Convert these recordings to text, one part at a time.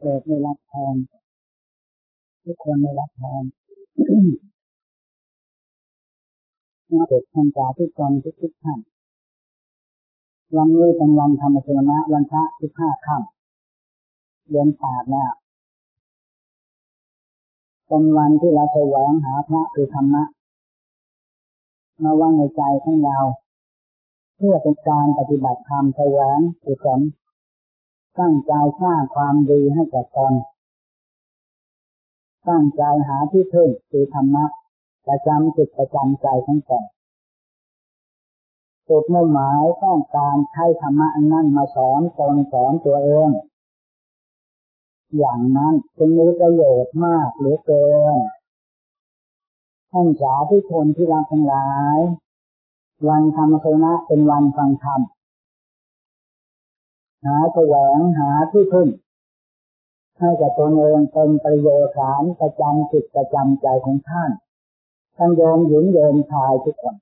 เกิดไม่รับแทนทุกคนไม่รับแทนน่าเด็กท่านจาทุกคนทุกทุกท่านวันนี้เป็นวันธรรมสวนะวันพระที่ห้าค่ำเดือนแปดแล้วเป็นวันที่เราแสวงหาพระคือธรรมะมาว่างในใจของเรา เพื่อเป็นการปฏิบัติธรรมแสวงกุศล ตั้งใจสร้างความดีให้แก่ตนตั้งใจหาที่พึ่งคือธรรมะประจำจิตประจำใจทั้งตนจุดมุ่งหมายต้องการใช้ธรรมะนั่นมาสอนตนสอนตัวเอง อย่างนั้นจึงมีประโยชน์มากหรือเกินท่านสาธุชนที่รักทั้งหลาย วันธรรมคืนะเป็นวันฟังธรรม หาแสวงหาที่พึ่งให้กับตนเองเป็นประโยชน์สารประจำจิตประจำใจของท่านทั้งโยมหญิงโยมชายทุกคน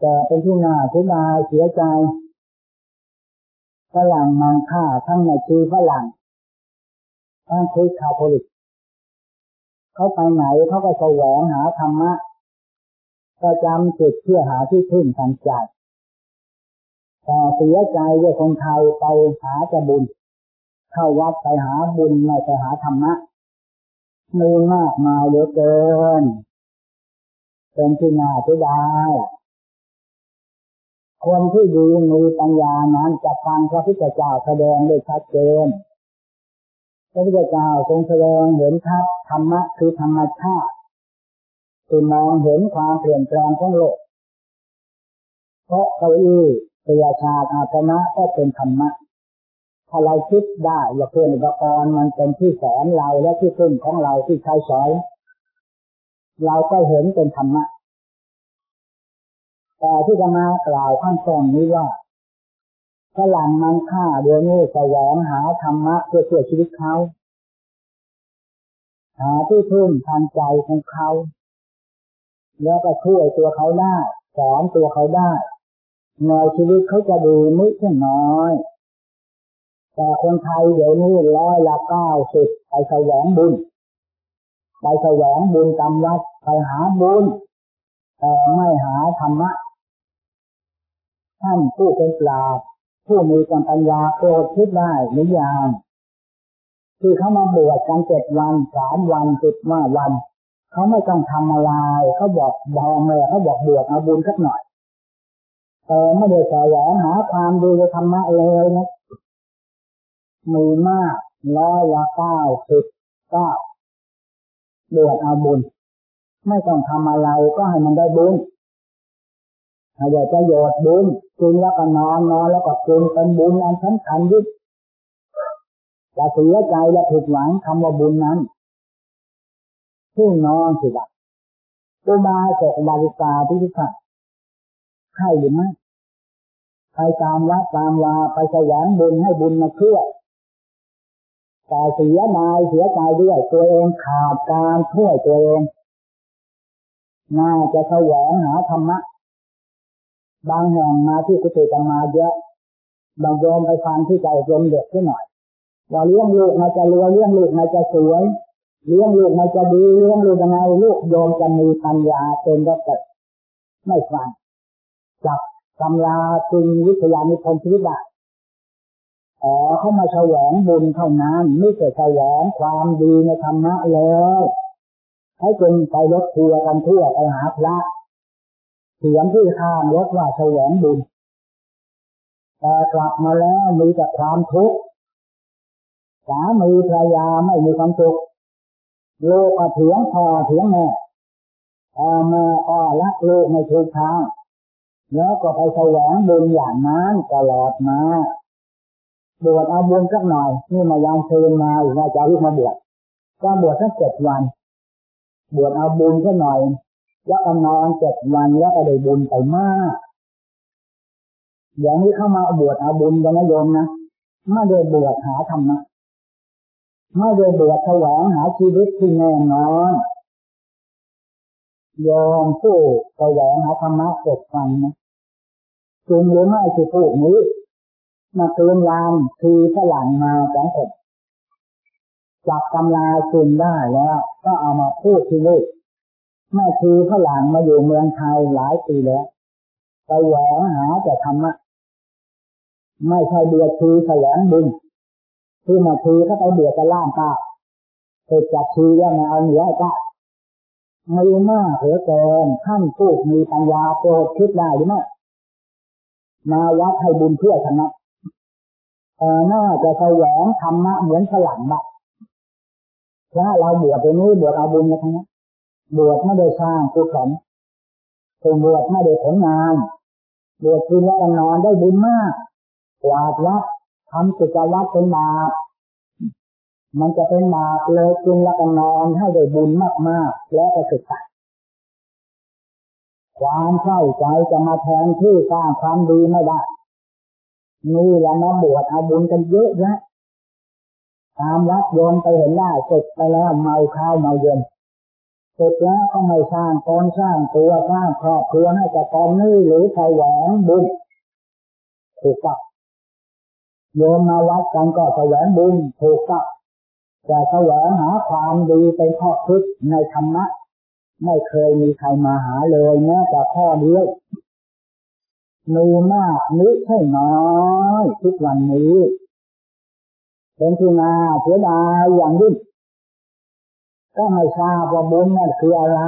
แต่เป็นที่น่าเสียดายเสียใจฝรั่งมังค่าทั้งในชีฝรั่งทั้งคริสคาทอลิกเขาไปไหนเขาก็แสวงหาธรรมะประจำจิตเพื่อหาที่พึ่งทางใจ แต่เสียใจว่าคนไทยไปหาจะบุญ เข้าวัดไปหาบุญไม่ไปหาธรรมะมีมากมายเหลือเกินเป็นที่น่าเสียดายคนที่ดีมีปัญญานั้นจะฟังพระพุทธเจ้าแสดงได้ชัดเจนพระพุทธเจ้าทรงแสดงเห็นทัศธรรมะคือธรรมชาติคือมองเห็นความเปลี่ยนแปลงของโลกเพราะเก้าอี้ เสียชาติอาสนะก็เป็นธรรมะ ถ้าเราคิดได้อย่าเพื่อนอุปกรณ์มันเป็นที่สอนเราและที่พึ่งของเราที่ใช้สอนเราก็เห็นเป็นธรรมะ แต่ที่จะมากล่าวข้างต้นนี้ว่าฝรั่งมันฆ่าเดี๋ยวนี้แสวงหาธรรมะเพื่อช่วยชีวิตเขา หาที่พึ่งทางใจของเขา แล้วก็ช่วยตัวเขาได้สอนตัวเขาได้ ในชีวิตเขาจะดีนิดน้อย แต่คนไทยเดี๋ยวนี้ร้อยละเก้าสิบไปแสวงบุญ ไปแสวงบุญกรรมวัดไปหาบุญ แต่ไม่หาธรรมะ ท่านผู้เป็นปราชญ์ผู้มีปัญญาโปรดคิดได้หรือยังคือเขามาบวชกันเจ็ดวันสามวันสิบห้าวัน เขาไม่ต้องทำอะไรเขาบอกบองเลยเขาบอกบวชเอาบุญสักหน่อย แต่ไม่ได้แสวงหาความดีธรรมะเลยนะมีมากร้อยละเก้าสิบเก้าบวชเอาบุญ ไม่ต้องทำอะไรก็ให้มันได้บุญถ้าอยากจะโยดบุญกินแล้วก็นอนนอนแล้วก็กินเป็นบุญอันสำคัญยิ่งจะเสียใจและผิดหวังคำว่าบุญนั้นที่นอนสิบัตุบาเจบาริกาที่ทุกท่าน ใช่หรือไม่ไปตามวัดตามวาไปสวงบุญให้บุญมาเชื่อแต่เสียดายเสียใจด้วยตัวเองขาดการช่วยตัวเองน่าจะแสวงหาธรรมะ บางแห่งมาที่กุฏิกันมาเยอะบางโยมไปฟังที่ใจรมเด็กที่หน่อยว่าเลี้ยงลูกมาจะรวยเลี้ยงลูกมาจะสวยเลี้ยงลูกมาจะดีเลี้ยงลูกยังไงลูกโยมจะมีปัญญาเป็นก็เกิดไม่ฟัง จับตำราจริงวิทยานิพนธ์ชีวิตได้อ๋อเขามาแสวงบุญเท่านั้นไม่ใช่แสวงความดีในธรรมะเลยให้จนไปรถทัวร์กันทั่วไปหาพระเขียนที่ข้างรถว่าแสวงบุญแต่กลับมาแล้วมีแต่ความทุกข์สามีภรรยาไม่มีความสุขลูกเถียงพ่อเถียงแม่พ่อแม่ก็รักลูกในทุกทาง แล้วก็ไปแสวงบุญอย่างนั้นตลอดมาบวชเอาบุญสักหน่อยนี่มายามเชิญมาอีกนะจะรีบมาบวชก็บวชสักเจ็ดวัน บวชเอาบุญสักหน่อย แล้วก็นอนเจ็ดวันแล้วก็ได้บุญไปมากอย่างนี้เข้ามาบวชเอาบุญกันนะโยมนะไม่ได้บวชหาธรรมะไม่ได้บวชแสวงหาชีวิตที่แน่นอนยอมผู้แสวงหาธรรมะเกิดฟังนะ จริงหรือไม่คือพูดนี้ มาเตือนยามคือฝรั่งมาสองคนจับกำลาจุนได้แล้ว ก็เอามาพูดที่นี่แม่ชีฝรั่งมาอยู่เมืองไทยหลายปีแล้วไปแหวงหาแต่ธรรมะไม่ใช่เบียดชีแสวงบุญที่มาชีเขาไปเบียดกันล่างตาเกิดจากชีแล้วมาเอาเหนือก็มีมากเหลือเกินท่านพูดมีปัญญาโปรดคิดได้หรือไม่ มาวัดให้บุญเพื่อชนะแต่น่าจะแสวงธรรมะเหมือนฝรั่งบ้างถ้าเราบวชตรงนี้บวชเอาบุญนะทั้งนั้นบวชไม่ได้สร้างกุศลถึงบวชไม่ได้ผลงานบวชกินแล้วนอนได้บุญมากกวาดวัดทำกิจวัตรเป็นบาปมันจะเป็นบาปเลยกินแล้วก็นอนให้ได้บุญมากๆ แล้วก็ศึกษา ความเข้าใจจะมาแทนที่สร้างความดีไม่ได้ นี่แหละนะบวชเอาบุญกันเยอะแยะตามวัดโยนไปเห็นได้เสร็จไปแล้วเมาข้าวเมาเย็นเสร็จแล้วก็ไม่สร้างตนสร้างตัวสร้างครอบครัวให้กับตนนี่หรือแสวงบุญถูกต้องโยมมาวัดกันก็แสวงบุญถูกต้องแต่แสวงหาความดีเป็นข้อคิดในธรรมะ ไม่เคยมีใครมาหาเลยแม้แต่ข้อเดียวมีมากนิดใช่น้อยทุกวันนี้เป็นที่นาเสียดายอย่างยิ่งก็ไม่ทราบว่าบุญนั่นคืออะไร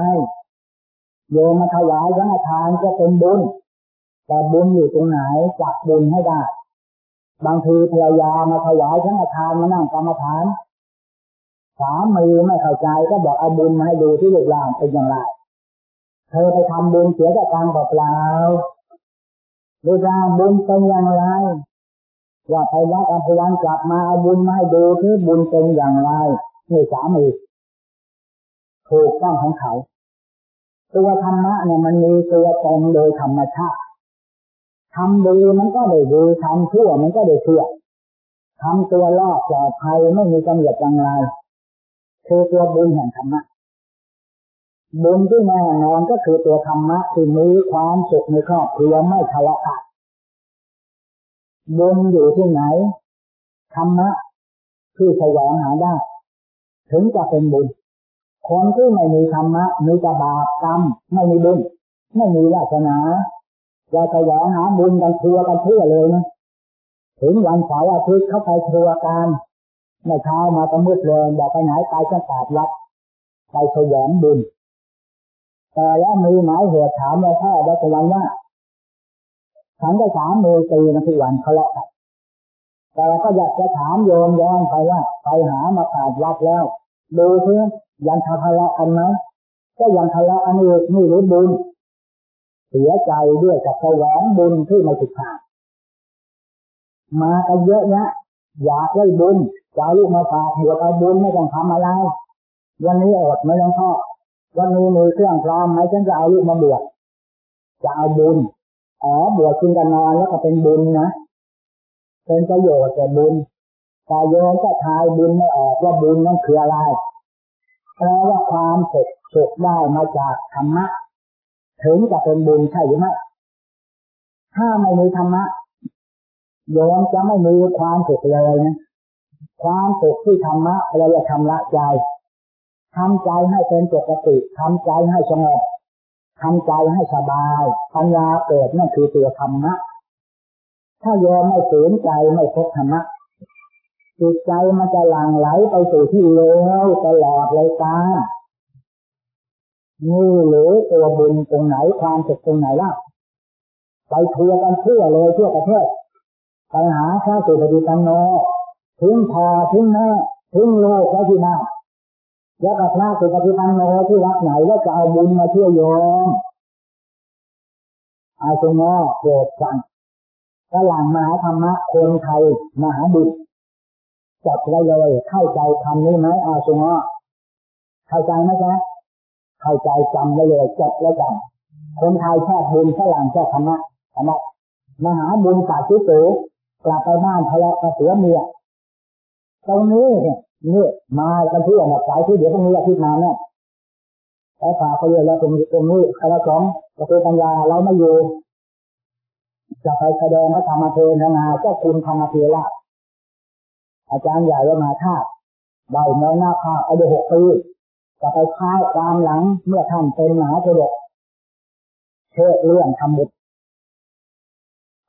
โยมมาถวายสังฆทานก็เป็นบุญ แต่บุญอยู่ตรงไหนจับบุญให้ได้ บางทีภรรยามาถวายสังฆทานมานั่งกรรมฐาน สามีไม่เข้าใจก็บอกเอาบุญมาให้ดูที่ลูกหลานเป็นอย่างไร เธอไปทำบุญเสียแต่การเปล่าลูกหลานบุญเป็นอย่างไรว่าไปวัดอภวันกลับมาเอาบุญมาให้ดูที่บุญเป็นอย่างไรนี่สามีถูกต้องของเขา ตัวธรรมะเนี่ยมันมีตัวตนโดยธรรมชาติทำดีมันก็ได้ดีทำชั่วมันก็ได้ชั่วทำตัวรอดปลอดภัยไม่มีกำหนดอย่างไร คือตัวบุญแห่งธรรมะบุญที่แน่นอนก็คือตัวธรรมะที่มีความสุขในครอบครัวไม่ทะเลาะกันบุญอยู่ที่ไหนธรรมะที่แสวงหาได้ ถึงจะเป็นบุญ คนที่ไม่มีธรรมะมีแต่บาปกรรมไม่มีบุญ ไม่มีวาสนาจะแสวงหาบุญกันทัวกันเพื่อเลยนะถึงวันเสาร์อาทิตย์เขาไปทัวกัน ในเช้ามาตะมืดเลยบอกไปไหนไปจะตาดวัดไปแสวงบุญแต่แล้วมีหมายเหตุถามว่าพ่อวัดวันว่าฉันได้ถามมือตีนะทุกวันเขาเลาะกันแต่ก็อยากจะถามโยมย้อนไปว่า ไปหามาขาดวัดแล้วดูเพื่อยังทะเลาะกันไหมก็ยังทะเลาะอันนี้นี่หรือบุญเสียใจด้วยกับแสวงบุญที่ไม่ถูกทางมากันเยอะแยะ อยากได้บุญจะลูกมาฝากหัวเอาบุญไม่ต้องทำอะไร วันนี้อดไม่ต้องพ่อวันนี้มือเครื่องพร้อมไหมฉันจะเอาลูกมาบวชจะเอาบุญอ๋อบวชกินกันนอนแล้วก็เป็นบุญนะเป็นประโยชน์แต่บุญแต่โยมก็ทายบุญไม่ออกว่าบุญนั่นคืออะไรแปลว่าความสุขสุขได้มาจากธรรมะถึงจะเป็นบุญใช่หรือไม่ถ้าไม่มีธรรมะ โยมจะไม่มีความสุขเลยนะความสุขที่ธรรมะเราจะทำละใจทำใจให้เป็นปกติทำใจให้สงบทำใจให้สบายปัญญาเกิดนั่นคือตัวธรรมะ ถ้าโยมไม่ฝืนใจไม่พบธรรมะจิตใจมันจะหลั่งไหลไปสู่ที่เลวตลอดเลยตานี่หรือตัวบุญตรงไหนความสุขตรงไหนล่ะไปทัวร์กันเพื่อเลยทั่วประเทศ ไปหาข้าสุปฏิปันโนทิ้งพอทิ้งแม่ทิ้งโลกไว้ที่นั่นแล้วก็พระสุปฏิปันโนที่รักไหนแล้วจะเอาบุญมาช่วยโยมอาสงอโปรดฟังฝรั่งมหาธรรมะคนไทยมหาบุญจดไว้เลย เข้าใจคำนี้ไหมอาสงอเข้าใจไหมจ๊ะเข้าใจจำไว้เลยจดแล้จำคนไทยชอบบุญฝรั่งชอบธรรมะธรรมะมหาบุญสาธุสู กลับไปบ้านทะเลาะกับเสือเมียตรงนี้เนี่ยนี่มากันที่อะสายที่เดี๋ยวพรุ่งนี้อาทิตย์มาเนี่ยแต่ฝากไปเลยแล้วตรงตรงนี้คณะสองประตูปัญญาเราไม่อยู่จะไปแสดงพระธรรมเทศนาเจ้าคุณธรรมเทระอาจารย์ใหญ่ละมาธาตุได้เมื่อหน้าภาคอายุหกปีจะไปค้าตามหลังเมื่อท่านเป็นมหาเถรเชื่อเรื่องทำบุญ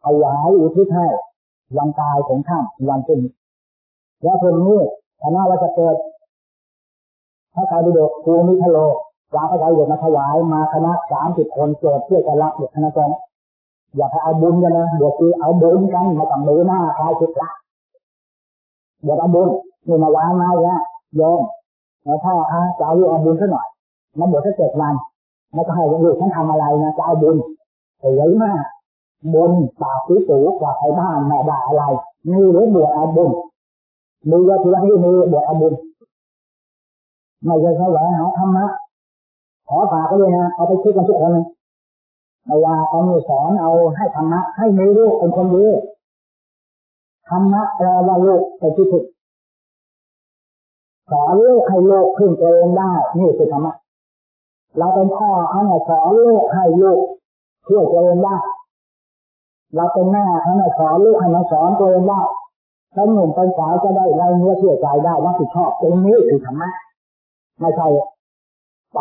ถวายอุทิศให้ วันตายของท่านวันจริงแล้วคนนี้คณะวัชเกิดพระไตรปิฎกภูมิทโลวางพระไตรปิฎกมาถวายมาคณะสามสิบคนโจทย์เพื่อจะรับเด็กคณะสงฆ์อย่าไปเอาบุญกันนะเดี๋ยวคือเอาบุญกันมาต้องดูหน้าคลายสุดละเดี๋ยวเอาบุญนี่มาวางมาเนี่ยโยมแล้วพ่ออาจะเอาลูกเอาบุญซะหน่อยมาบวชสักเจ็ดวันไม่ต้องให้ลูกฉันทำอะไรนะจะเอาบุญสวยมาก บุญปากสีสูกว่าใครบ้านแม่ด่าอะไรนี่หรือบวชอาบุญมือว่าทีละที่มือบวชอาบุญไม่ใช่แค่แหวนหาธรรมะขอฝากก็เลยนะเอาไปคิดกันทุกคนเอาว่าเอามือสอนเอาให้ธรรมะให้มีลูกเป็นคนดีธรรมะแปลว่าลูกเป็นที่ถูกสอนลูกให้ลูกขึ้นตัวเองได้นี่คือธรรมะเราเป็นพ่อเขาเนี่ยสอนลูกให้ลูกช่วยตัวเองได้ เราเป็นแม่เขานสอนลูกให้มาสอนตัวเองได้ถ้าหนุ่มเป็นสาวจะได้ไรเนื้อเชื่อใจได้รับผิดชอบตรงนี้คือธรรมะไม่ใช่ไป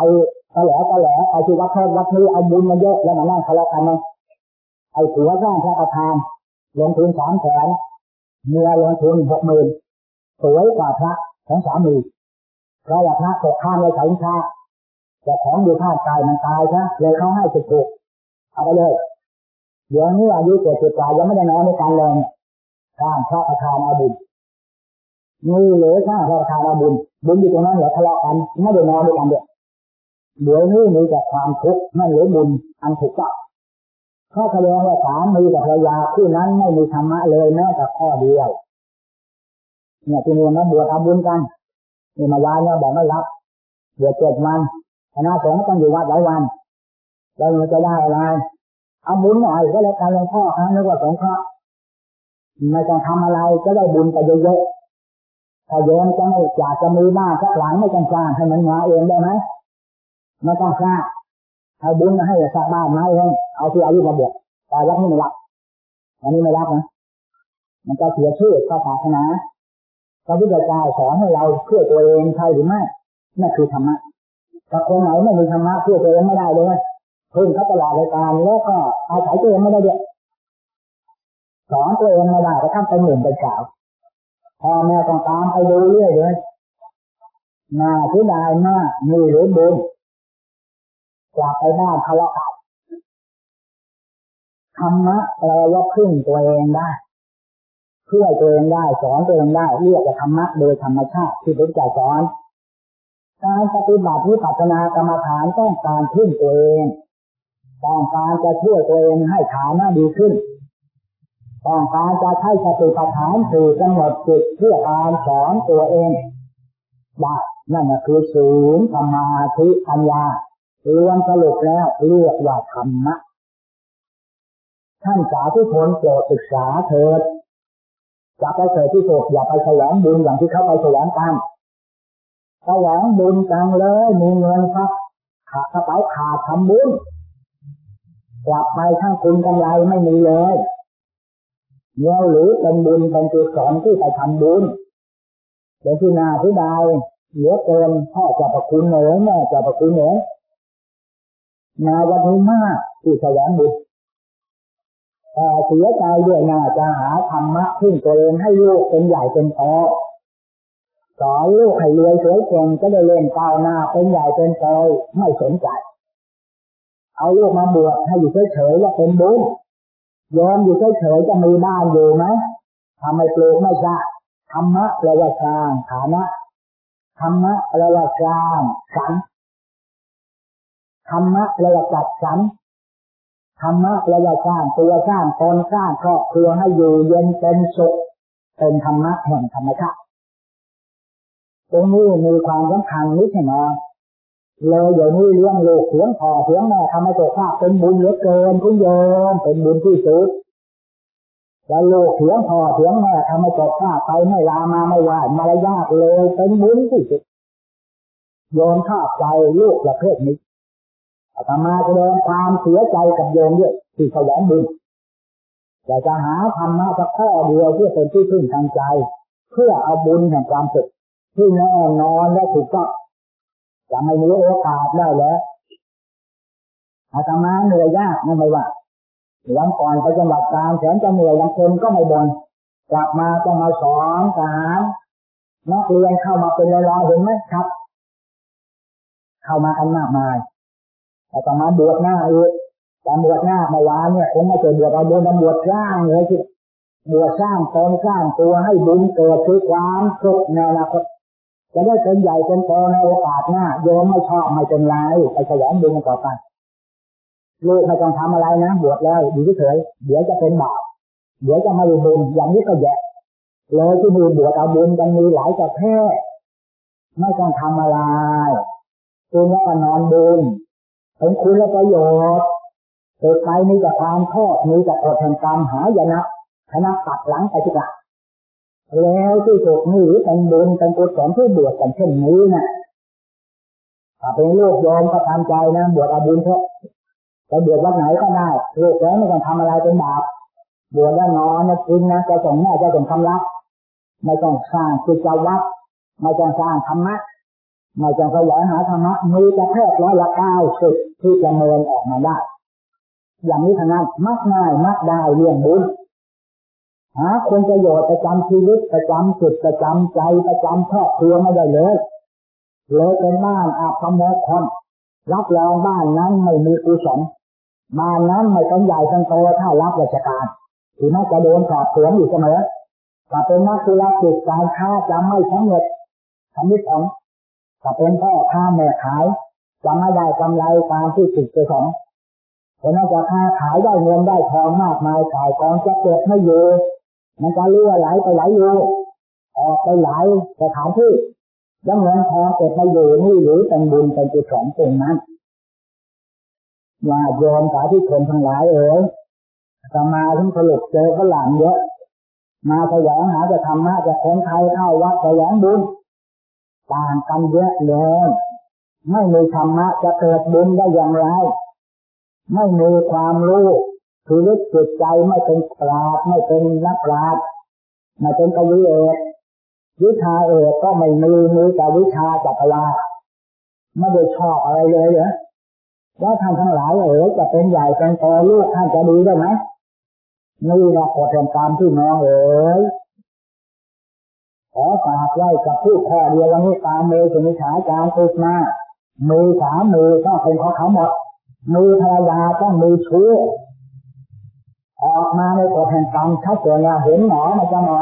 ตะแหลตะแหลไปที่วัดเทศวัดนี้เอาบุญมาเยอะแล้วมานั่งทะเลาะกันเลยไอ้ผัวสร้างพระประธานลงทุนสามแสนเมียลงทุนหกหมื่นสวยกว่าพระของสามีเพราะว่าพระตกข้ามเลยใส่ชาแต่ของอยู่างกายมันตายใช่เลยเขาให้ถูกเอาไปเลย เดี๋ยวนี้อายุเจ็ดสิบกว่ายังไม่ได้นอนในการเลยสร้างพระประธานอาบุญมือเหลือสร้างพระประธานอาบุญบุญอยู่ตรงนั้นเหรอทะเลาะกันไม่ได้นอนด้วยกันเดียวเดี๋ยวนี้มีแต่ความทุกข์นั่นหรือบุญอันถูกต้องข้อแสดงว่าสามีกับภรรยาคู่นั้นไม่มีธรรมะเลยแม้แต่ข้อเดียว เนี่ยที่นี่มาบวชทำบุญกันนี่มาวาเนี่ยบอกไม่รับบวชเจ็ดวันคณะสงฆ์ต้องอยู่วัดหลายวันแล้วมันจะได้อะไร เอาบุญหน่อยก็แล้วกันหลวงพ่อครั้งนึกว่าสงเคราะห์ไม่ต้องทำอะไรก็ได้บุญไปเยอะๆถ้าโยมจะไม่อยากจะมีบ้านสักหลังไม่ต้องสร้างให้มันมาเองได้ไหมไม่ต้องสร้างเอาบุญมาให้สร้างบ้านมาเองเอาที่อายุมาบวชแต่วัดนี้ไม่รับอันนี้ไม่รับนะมันจะเสียชื่อศาสนาพระพุทธเจ้าสอนให้เราเพื่อตัวเองใช่หรือไม่นั่นคือธรรมะแต่คนไหนไม่มีธรรมะเพื่อตัวเองไม่ได้เลย พึ่งเขาตลอดรายการแล้วก็อาศัยตัวเองไม่ได้เดียสอนตัวเองไม่ได้ก็ทำเป็นหมื่นเป็นสาวพ่อแม่ต้องตามไปดูเรื่อยเลยน่าเสียดายมากมีหรือบุญกลับไปบ้านทะเลาะกันธรรมะแปลว่าพึ่งตัวเองได้เพื่อตัวเองได้สอนตัวเองได้เรียกว่าธรรมะโดยธรรมชาติที่พระเจ้าสอนการปฏิบัติวิปัสสนากรรมฐานต้องการพึ่งตัวเอง ต้องการจะช่วยตัวเองให้ฐานะดีขึ้น ต้องการจะใช้สติปัฏฐานสื่อกำหนดจิตเพื่อการสอนตัวเองได้นั่นคือศูนย์สมาธิปัญญารวมสรุปแล้วเรียกว่าธรรมะ ท่านสาธุชนโปรดศึกษาเถิดจะไปเกิดที่สุดอย่าไปแสวงบุญอย่างที่เขาไปแสวงกันแสวงบุญจังเลยมีเงินครับขาดกระเป๋าขาดทำบุญ กลับไปทั้งคุณกำไรไม่มีเลยเงี้ยหรือเป็นบุญเป็นตัวสอนที่ไปทำบุญเป็นที่นาที่ใดเหลือเกินพ่อจะประคุณเหนือแม่จะประคุณเหนือนาวันนี้มากที่แสวงบุญแต่เสียใจด้วยนะจะหาธรรมะพึ่งตัวเองให้ลูกเป็นใหญ่เป็นโตสอนลูกให้รวยสวยเก่งก็ได้เล่นก้าวหน้าเป็นใหญ่เป็นโตไม่สนใจ เอาลูกมาบวชให้อยู่เฉยๆว่าเป็นบุญยอมอยู่เฉยๆจะมีบ้านอยู่ไหมทำไมปลูกไม่ใช่ธรรมะแปลว่าสร้างฐานะธรรมะแปลว่าสร้างสรรธรรมะแปลว่าจัดสรรธรรมะแปลว่าสร้างตัวสร้างตนสร้างครอบครัวให้อยู่เย็นเป็นสุขเป็นธรรมะแห่งธรรมชาติตรงนี้มีความสำคัญนิดหน่อย เลยอย่างนี้เลี้ยงลูกเสียงพ่อเสียงแม่ทำให้ตัวข้าเป็นบุญเหลือเกินคุณโยมเป็นบุญที่สุดแล้วลูกเสียงพ่อเสียงแม่ทำให้ตัวข้าไปไม่ลามาไม่ไหวมารยาทเลยเป็นบุญที่สุดโยมชอบใจลูกประเภทนี้อาตมาแสดงความเสียใจกับโยมด้วยที่แสวงบุญแต่จะหาธรรมะสักข้อเดียวเพื่อเป็นที่พึ่งทางใจ เพื่อเอาบุญแห่งความสุขที่แน่นอนและถูกต้อง จะไม่มีโอกาสได้แล้วอาตมาเหนื่อยยากไม่ว่าวันก่อนไปจังหวัดกาญแสนจะเหนื่อยยังเค็มก็ไม่บนกลับมาก็มาสอนทหารนักเรียนเข้ามาเป็นร้อยๆเห็นไหมครับ เข้ามากันมากมายแต่ตมาบวชหน้าอีกตอนบวชหน้าเมื่อวานเนี่ยคงไม่เจอบวชเอาบุญบวชสร้างเลยที่บวชสร้างตนสร้างตัวให้บุญเกิดคือความสุขในอนาคต จะได้เป็นใหญ่เป็นโตในโอกาสหน้าโยมไม่ชอบไม่เป็นไรไปแสวงบุญต่อไปลูกไม่ต้องทำอะไรนะบวชแล้วอยู่เฉยเดี๋ยวจะเป็นบาปเดี๋ยวจะมาดูบุญอย่างนี้ก็แย่เลยที่มีบวชเอาบุญกันมีหลายประเภทไม่ต้องทำอะไรตัวนี้ก็นอนบุญเป็นคุณและประโยชน์เกิดไปมีแต่ความทอดมีแต่อดแห่งกรรมหายนะคณะตัดหลังไปทุกอย่าง แล้วที่สุดนี่เป็นบุญเป็นกุศลที่บวชกันเช่นนี้นะถ้าเป็นโลกโยมก็ทำใจนะบวชอาบุญเถอะจะบวชวัดไหนก็ได้โลกแล้วไม่ต้องทำอะไรเป็นบาปบวชแล้วนอนนะกินนะจะส่งแม่จะส่งคำรักไม่ต้องสร้างกิจะวัตรไม่ต้องสร้างธรรมะไม่ต้องขยายหาธรรมะมีจะแทบร้อยละเก้าสิบที่จะเมินออกมาได้ อย่างนี้ทางนั้นมักง่ายมักได้เรื่องบุญ หาคนประโยชน์ประจำชีวิตประจำจุดประจำใจประจำครอบครัวไม่ได้เลยเลยเป็นบ้านอาภมคนรับรองบ้านนั้นไม่มีกุศลบ้านนั้นไม่ต้องใหญ่ต้องโตถ้ารับราชการถึงแม้จะโดนสอบสวนอยู่เสมอถ้าเป็นนักธุรกิจการค้าจะไม่สำเร็จทำนิสัยถ้าเป็นพ่อค้าแม่ขายจะไม่ได้กำไรตามที่ติดประสงค์เพราะนั้นจะค้าขายได้เงินได้ทองมากมายขายกองจะเก็บไม่อยู่ มันจะเลื่อไหลไปไหลอยู่ออกไปไหลสถานที่ยังเงินทองเก็บม่อยู่นี่หรือเป็นบุญเป็นกุศลตรงนั้นว่าโยมสาธุชนทั้งหลายเอ๋ยจะมาถึงสรุปเจอฝรั่งเยอะมาแสวงหาจะทำมาจะคนไทยเข้าวัดแสวงบุญต่างกันเยอะเลยไม่มีธรรมะจะเกิดบุญได้อย่างไร ไม่มีความรู้ คือลึกจิตใจไม่เป็นปราดไม่เป็นนักปราดไม่เป็นกวีเอกวิชาเอกก็ไม่มีมีแต่วิชาจักรวาไม่ได้ชอบอะไรเลยเหรอว่าท่านทั้งหลายเอ๋ยจะเป็นใหญ่เป็นโตลูกท่านจะดีได้ไหมนี่เราขอแทนตามที่น้องเอ๋ยขอฝากไว้กับผู้ข้อเดียววันนี้ตามมย์สนิฉาจารย์ติดมามือสามมือต้องเป็นของเขาหมดมือภรรยาต้องมือชู้ ออกมาในกฎแห่งกรรมชัดเจนเห็นหมอมันจะหมอ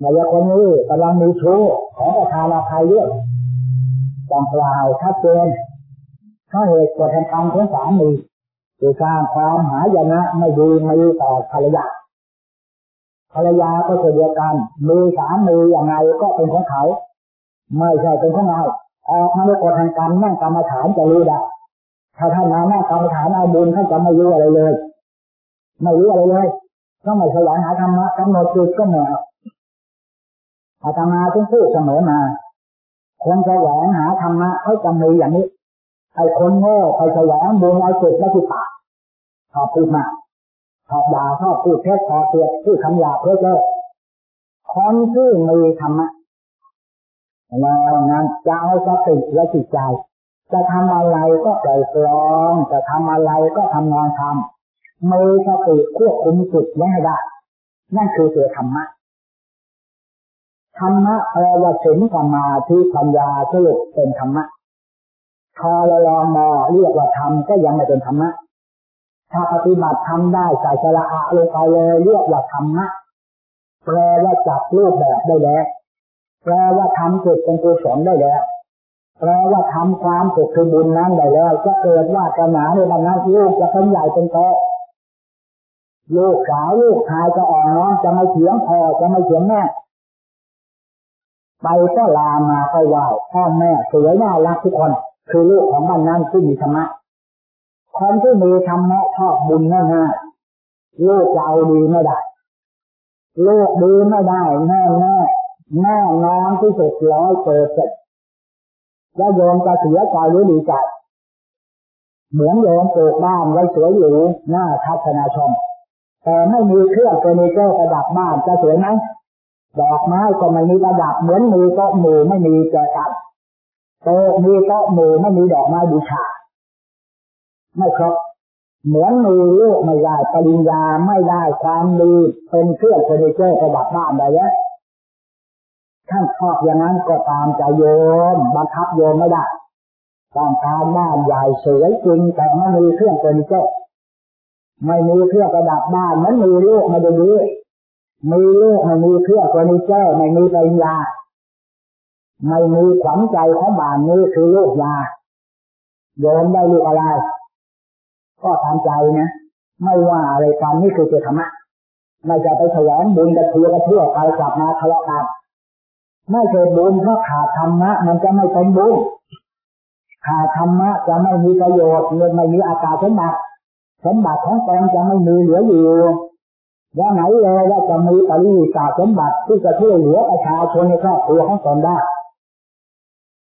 ในยคนนี้กำลังมีชู้ของประธานอภัยเยอะต้องกล่าวชัดเจนถ้าเหตุกฎแห่งกรรมของสามีคือการความหายนะไม่ดีไม่ต่อภรรยาภรรยาก็เช่นเดียวกันมีสามีอย่างไรก็เป็นของเขา ไม่ใช่เป็นของเราออกมาในกฎแห่งกรรมนั่งกรรมฐานจะรู้ได้ถ้าท่านมานั่งกรรมฐานเอาบุญท่านจะไม่รู้อะไรเลย ไม่รู้อะไรเลยก็ไม่แสวงหาธรรมะกำหนดจิตก็เหนื่อยอาตมาต้องพูดเสมอมาคนแสวงหาธรรมะเขาจะมีอย่างนี้ไอ้คนโง่ไปแสวงบุญเอาจิตไม่ที่ปากชอบพูดมากชอบด่าชอบพูดเท็จชอบเสียดพูดคำหยาบเพ้อเจ้อคนที่มีธรรมะแล้วนั้นจะเอาสติและจิตใจ จะทำอะไรก็ใจกลองจะทำอะไรก็ทำงานทำ มีสติควบคุมจิตไว้ให้ได้ นั่นคือตัวธรรมะ ธรรมะแปลว่าศีลสมาธิปัญญาสรุปเป็นธรรมะพอเราลองมอเรียกว่าธรรมก็ยังไม่เป็นธรรมะ ถ้าปฏิบัติทำได้ใส่สระอะลงไปเลยเรียกว่าธรรมะ แปลว่าจับรูปแบบได้แล้ว แปลว่าทำจิตเป็นกุศลได้แล้วแปลว่าทำความสุขคือบุญนั้นได้แล้วจะเกิดว่าจะหนาในบรรณาลูกจะเป็นใหญ่เป็นโต ลูกสาวลูกชายจะอ่อนน้อมจะไม่เถียงพ่อจะไม่เถียงแม่ไปก็ลามาไปไหว้พ่อแม่สวยน่ารักทุกคน คือลูกของบ้านนั้นที่มีธรรมะคนที่มีธรรมะชอบบุญง่ายๆลูกจะเอาดีไม่ได้ลูกดีไม่ได้แน่แน่แน่นอนที่สุดร้อยเปอร์เซ็นต์แล้วโยมจะเสียใจหรือดีใจเหมือนโยมปลูกบ้านไว้สวยหรูหน้าทัศนาชม แต่ไม่มีเครื่องเฟอร์นิเจอร์ประดับบ้านจะสวยไหมดอกไม้ก็ไม่มีประดับเหมือนมีโต๊ะมู่ไม่มีแจกันโต๊ะมีโต๊ะมู่ไม่มีดอกไม้บูชาไม่ครบเหมือนมีลูกไม่ได้ปริญญาไม่ได้ความดีเป็นเครื่องเฟอร์นิเจอร์ประดับบ้านได้แล้วท่านชอบอย่างนั้นก็ตามใจโยมบังคับโยมไม่ได้ต้องการบ้านใหญ่สวยจริงแต่ไม่มีเครื่องเฟอร์นิเจอร์ ไม่มีเครื่องประดับบ้านมันมีลูกมาดูดีมีลูกไม่มีเครื่องเฟอร์นิเจอร์ไม่มีปริญญาไม่มีขวัญใจของบ้านนี้คือลูกยาโยมได้ลูกอะไร ก็ทำใจนะไม่ว่าอะไรกันนี่คือเจตธรรมะไม่จะไปแสวงบุญกระเทือกระเทือไปกลับมาทะเลาะกันไม่เคยบุญเพราะขาดธรรมะ มันจะไม่เป็นบุญขาดธรรมะจะไม่มีประโยชน์เงินไม่มีอากาศสมบัติ สมบัติของตนจะไม่มีเหลืออยู่ว่าไหนเลยว่าจะมีปริศาสมบัติที่จะช่วยเหลือประชาชนในครอบครัวของตนได้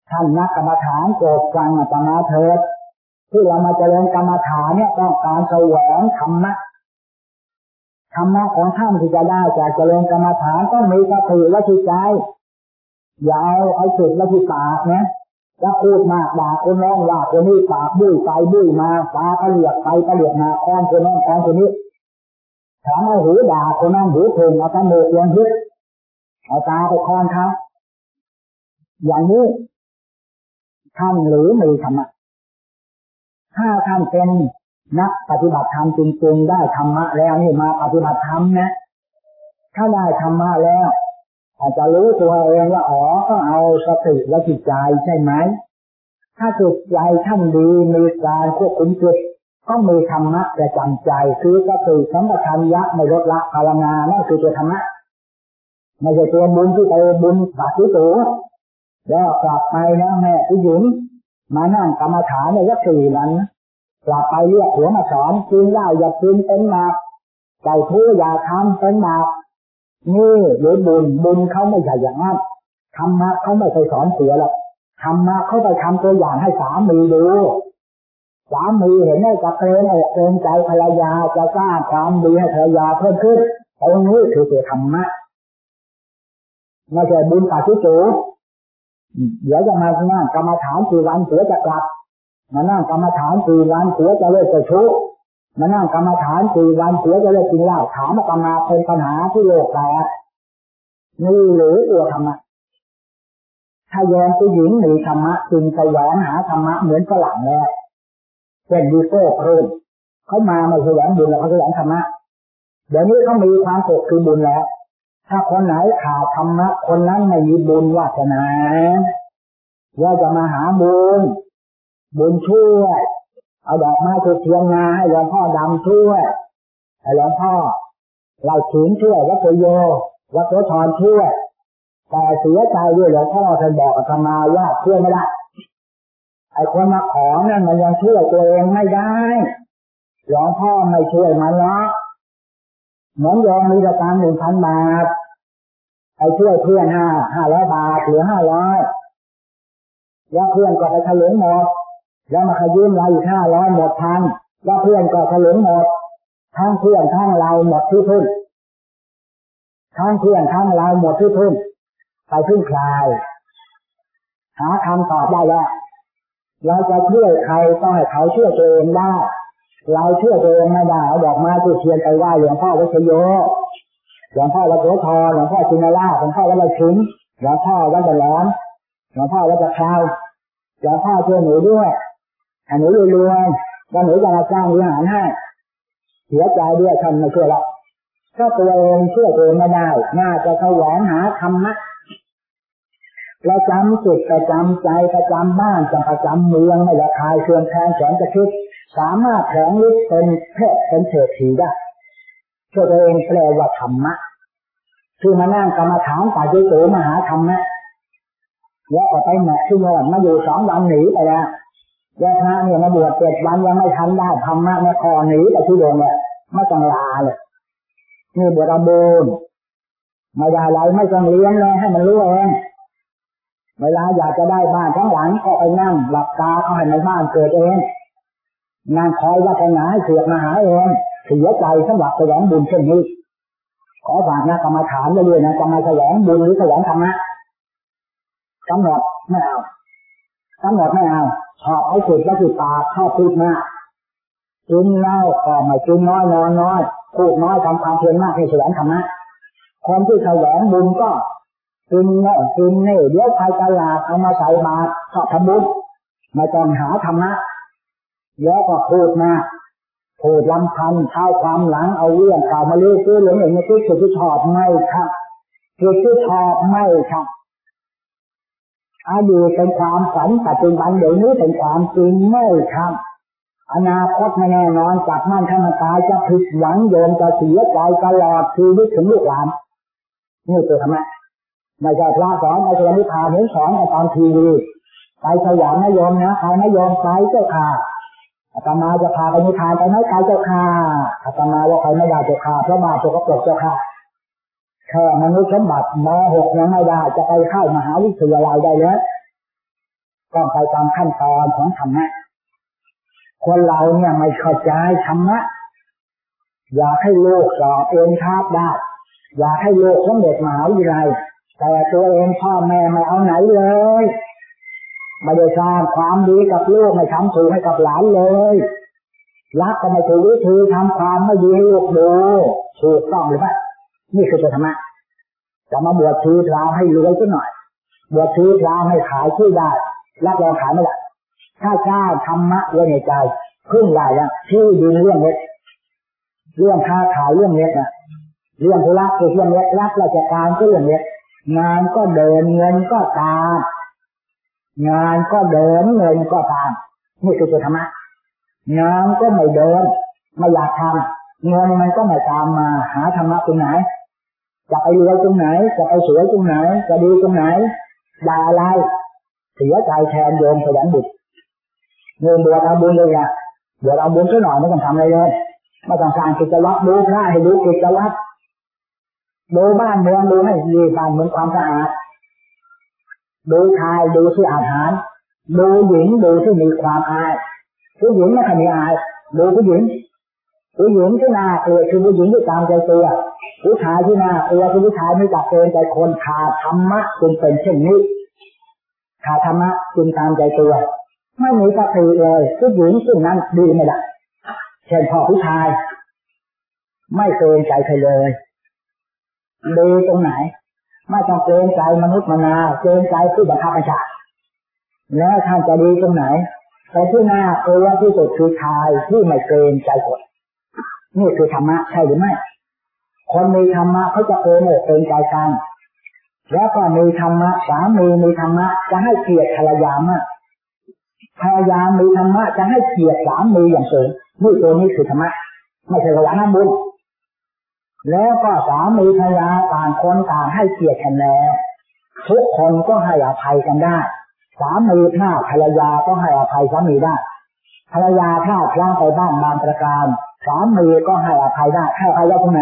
ท่านนักกรรมฐานโปรดฟังอาตมาเถิดที่เรามาเจริญกรรมฐานเนี่ยต้องการแสวงธรรมะธรรมะของท่านที่จะได้จากเจริญกรรมฐานต้องมีสติและจิตใจอย่าเอาไอ้สุดและที่ปากนะ แล้วพูดมากด่าคนน้องว่าคนนี้ปากบุ้ยไปบุ้ยมาตาเหลียกไปเหลียกมาแอนคนน้องแอนคนนี้ถามเอาหูด่าคนนั้นหูเพ่งเอาตาเมกยังยึดเอาตาไปคอนเขาอย่างนี้ท่านหรือมือธรรมะถ้าท่านเป็นนักปฏิบัติธรรมจริงๆได้ธรรมะแล้วนี่มาปฏิบัติธรรมนะ ถ้าได้ธรรมะแล้ว อาจจะรู้ตัวเองว่าอ๋อก็เอาสติและจิตใจใช่ไหม ถ้าจิตใจท่านดีมีการควบคุมจิตก็มีธรรมะประจำใจคือสติสัมปชัญญะไม่ลดละพลังงานนั่นคือตัวธรรมะไม่ใช่ตัวบุญที่ไปบุญบาปที่ตัวแล้วกลับไปนะแม่ผู้หญิงมานั่งกรรมฐานในยักษ์สี่วันกลับไปเรียกหัวมาสอนกินเหล้าอย่ากินเป็นหนักใจทุ้อย่าทำเป็นหนัก นี่หรือบุญบุญเขาไม่ใช่อย่างนั้นธรรมะเขาไม่เคยสอนเสียหรอกธรรมะเขาไปทำตัวอย่างให้สามีดูสามีเห็นได้จะเกรงอกเกรงใจภรรยาจะสร้างความดีให้ภรรยาเพิ่มขึ้นตรงนี้คือตัวธรรมะไม่ใช่บุญปาฏิจูเดี๋ยวจะมานั่งกรรมฐานสี่วันเสือจะกลับมานั่งกรรมฐานสี่วันเสือจะเลิกจะชุ มานั่งกรรมฐานสี่วันเสือจะเลิกกินเหล้าถามมากรรมาเป็นปัญหาที่โลกแตกนี่หรือตัวธรรมะถ้าแยมผู้หญิงหรือธรรมะจึงไปแหวนหาธรรมะเหมือนฝรั่งแล้วเช่นดีโก้ครูเขามาไม่แสวงบุญแล้วเขาแสวงธรรมะเดี๋ยวนี้เขามีความสุขคือบุญแล้ว ถ้าคนไหนขาดธรรมะคนนั้นไม่มีบุญวาสนาว่าจะมาหาบุญบุญช่วย เอาดอกไม้ถูเทียนมาให้หลวงพ่อดำช่วยให้หลวงพ่อเราขืนช่วยวัดโยวัดโสธรช่วยแต่เสียใจด้วยหลวงพ่อท่านบอกอาตมาว่าช่วยไม่ได้ไอ้คนมาขอนั่นมันยังช่วยตัวเองไม่ได้หลวงพ่อไม่ช่วยมันหรอกเหมือนยอมมีะการหนึ่งพันบาทไปช่วยเพื่อนห้าห้าร้อยบาทหรือห้าร้อยแล้วเพื่อนก็ไปเฉลิมหมด แล้วมาขยืมเราอีกห้าร้อยหมดพันแล้วเพื่อนก็เฉลิมหมด ทั้งเพื่อนทั้งเราหมดที่พึ่งทั้งเพื่อนทั้งเราหมดที่พึ่งไปพึ่งใครหาคำตอบได้แล้วเราจะช่วยใครต้องให้เขาช่วยตัวเองได้ เราเชื่อตัวเองไม่ได้เอาดอกไม้ที่เทียนไปไหว้หลวงพ่อวัชโยหลวงพ่อวัดโสธรหลวงพ่อจินาราหลวงพ่อวัดชิงหลวงพ่อวัดแหลอมหลวงพ่อวัดคาวหลวงพ่อช่วยหนูด้วย อันหนูรวยๆว่าหนูจะมาสร้างวิหารให้เสียใจด้วยท่านไม่ช่วยเราก็ตัวเองเชื่อตัวเองไม่ได้ น่าจะแสวงหาธรรมะประจำจิตประจำใจประจำบ้านจะประจำเมืองไม่ละคายเชื่อแทนแสนจะคิดสามารถแผงฤทธิ์เป็นเพศเป็นเศรษฐีได้ช่วยตัวเองแปลว่าธรรมะคือมานั่งกรรมฐานป่าเจโตมหาธรรมะแล้วก็ไปแหมที่โน่นมาอยู่สองวันหนีไปแล้ว แล้วพระเนี่ยมาบวชเจ็ดวันยังไม่ทันได้ธรรมะเนี่ยคอหนีไปที่โดนเลยไม่ต้องลาเลยนี่บวชบูนไม่ได้อะไรไม่ต้องเลี้ยงเลยให้มันรู้เองเวลาอยากจะได้บ้านทั้งหลังก็ไปนั่งหลับตาเอาให้ในบ้านเกิดเองนางคอยวัฒนาให้เสือกมาหาเองเสียใจสำหรับแสวงบุญเช่นนี้ขอฝากนะกรรมฐานเรื่อยๆนะจะมาแสวงบุญหรือแสวงธรรมะกำหนดไม่เอา กำหนดไม่เอาชอบเอาสุดแล้วสุดตาชอบพูดมากกินเล่าก็ไม่กินน้อยนอนน้อยพูดน้อยทำความเพียรมากให้แสวงธรรมะคนที่แสวงบุญก็กินเน่กินเน่เดี๋ยวไปตลาดเอามาใส่บาตรชอบทำบุญมาจองหาธรรมะแล้วก็พูดมาพูดลำพันเท้าความหลังเอาเรื่องเก่ามาเลื่อยซื้อเหลืองอย่างนี้ที่สุดที่ชอบไม่ครับจุดที่ชอบไม่ครับ อดีตเป็นความฝันปัจจุบันเดี๋ยวนี้เป็นความจริงไม่ครับอนาคตไม่แน่นอนจากมั่นถ้ามตายจะผิดหวังโยมจะเสียใจตลอดชีวิตถึงลูกหลานนี่คือธรรมะไม่ใช่พระสอนไม่ใช่นิพพานเห็นสอนกันตอนทีวีไปสยามนโยมนะใครนโยมไปเจ้าค่ะอาตมาจะพาไปนิพพานไปไหมใครเจ้าค่ะอาตมาว่าใครไม่ได้เจ้าค่ะเพราะบาปตัวก็ปลดเจ้าค่ะ แค่มนุษย์สมบัติมหกยังไม่ได้ จะไปเข้ามหาวิทยาลัยได้แล้วต้องไปตามขั้นตอนของธรรมะคนเราเนี่ยไม่เข้าใจธรรมะอยากให้โลกสอบเองทาบได้ อยากให้โลกสมเด็จมหาวิทยาลัยแต่ตัวเองพ่อแม่ไม่เอาไหนเลยไม่ได้สร้างความดีกับลูกไม่ทำถูกให้กับหลานเลยรักก็ไม่ถูกวิธีทำความไม่ดีให้ลูกดูถูกต้องหรือเปล่ นี่คือธรรมะจะมาบวชชีพราให้รวยสักหน่อย บวชชีพราให้ขายที่ได้รับรองขายไม่ได้ถ้าก้าธรรมะไว้ในใจพึ่งได้แล้วที่ดินเรื่องเล็กเรื่องค้าขายเรื่องเล็กนะเรื่องธุระคือเรื่องเล็กรับราชการก็เรื่องเล็กงานก็เดินเงินก็ตาม งานก็เดินเงินก็ตามนี่คือธรรมะงานก็ไม่เดินไม่อยากทำเงินมันก็ไม่ตามมาหาธรรมะตรงไหน จะไปรวยตรงไหน จะไปสวยตรงไหน จะดีตรงไหนได้อะไรเสียใจแทนโยมแสดงบุตรเงินบวชเอาบุญเลยอะบวชเอาบุญสักหน่อยไม่ต้องทำอะไรเลยไม่ต้องสร้างกิจวัตรดูพระให้ดูกิจวัตรดูบ้านเมืองดูให้ดีบ้านเมืองความสะอาดดูชายดูที่อาหาร ดูหญิงดูที่มีความอายผู้หญิงไม่ค่อยมีอายดูผู้หญิง ผู้หญิงที่น่าเกลียดคือผู้หญิงที่ตามใจตัวผู้ชายที่น่าเกลียดคือผู้ชายไม่จับเกณฑ์ใจคนขาดธรรมะจึงเป็นเช่นนี้ขาดธรรมะจึงตามใจตัวไม่มีสติเลยผู้หญิงซึ่งนั้นดีไม่ได้เช่นพ่อผู้ชาย ไม่เกรงใจใครเลยดีตรงไหน ไม่ต้องเกรงใจมนุษย์มนาเกรงใจผู้บังคับบัญชาแล้วท่านจะดีตรงไหนแต่ที่หน้าเอวที่สุดคือชายที่ไม่เกรงใจคน นี่คือธรรมะใช่หรือไม่คนมีธรรมะเขาจะเกรงอกเกรงใจกันแล้วก็มีธรรมะสามีมีธรรมะจะให้เกียรติภรรยามากภรรยามีธรรมะจะให้เกียรติสามีอย่างสูงนี่ตัวนี้คือธรรมะไม่ใช่ระหว่าน้ำบุญแล้วก็สามีภรรยาต่างคนต่างให้เกียรติกันแล้วทุกคนก็ให้อภัยกันได้ สามีถ้าภรรยาก็ให้อภัยสามีได้ภรรยาถ้าพลาดไปบ้างบางประการ สามีก็ให้อภัยได้ให้อภัยได้ตรงไหน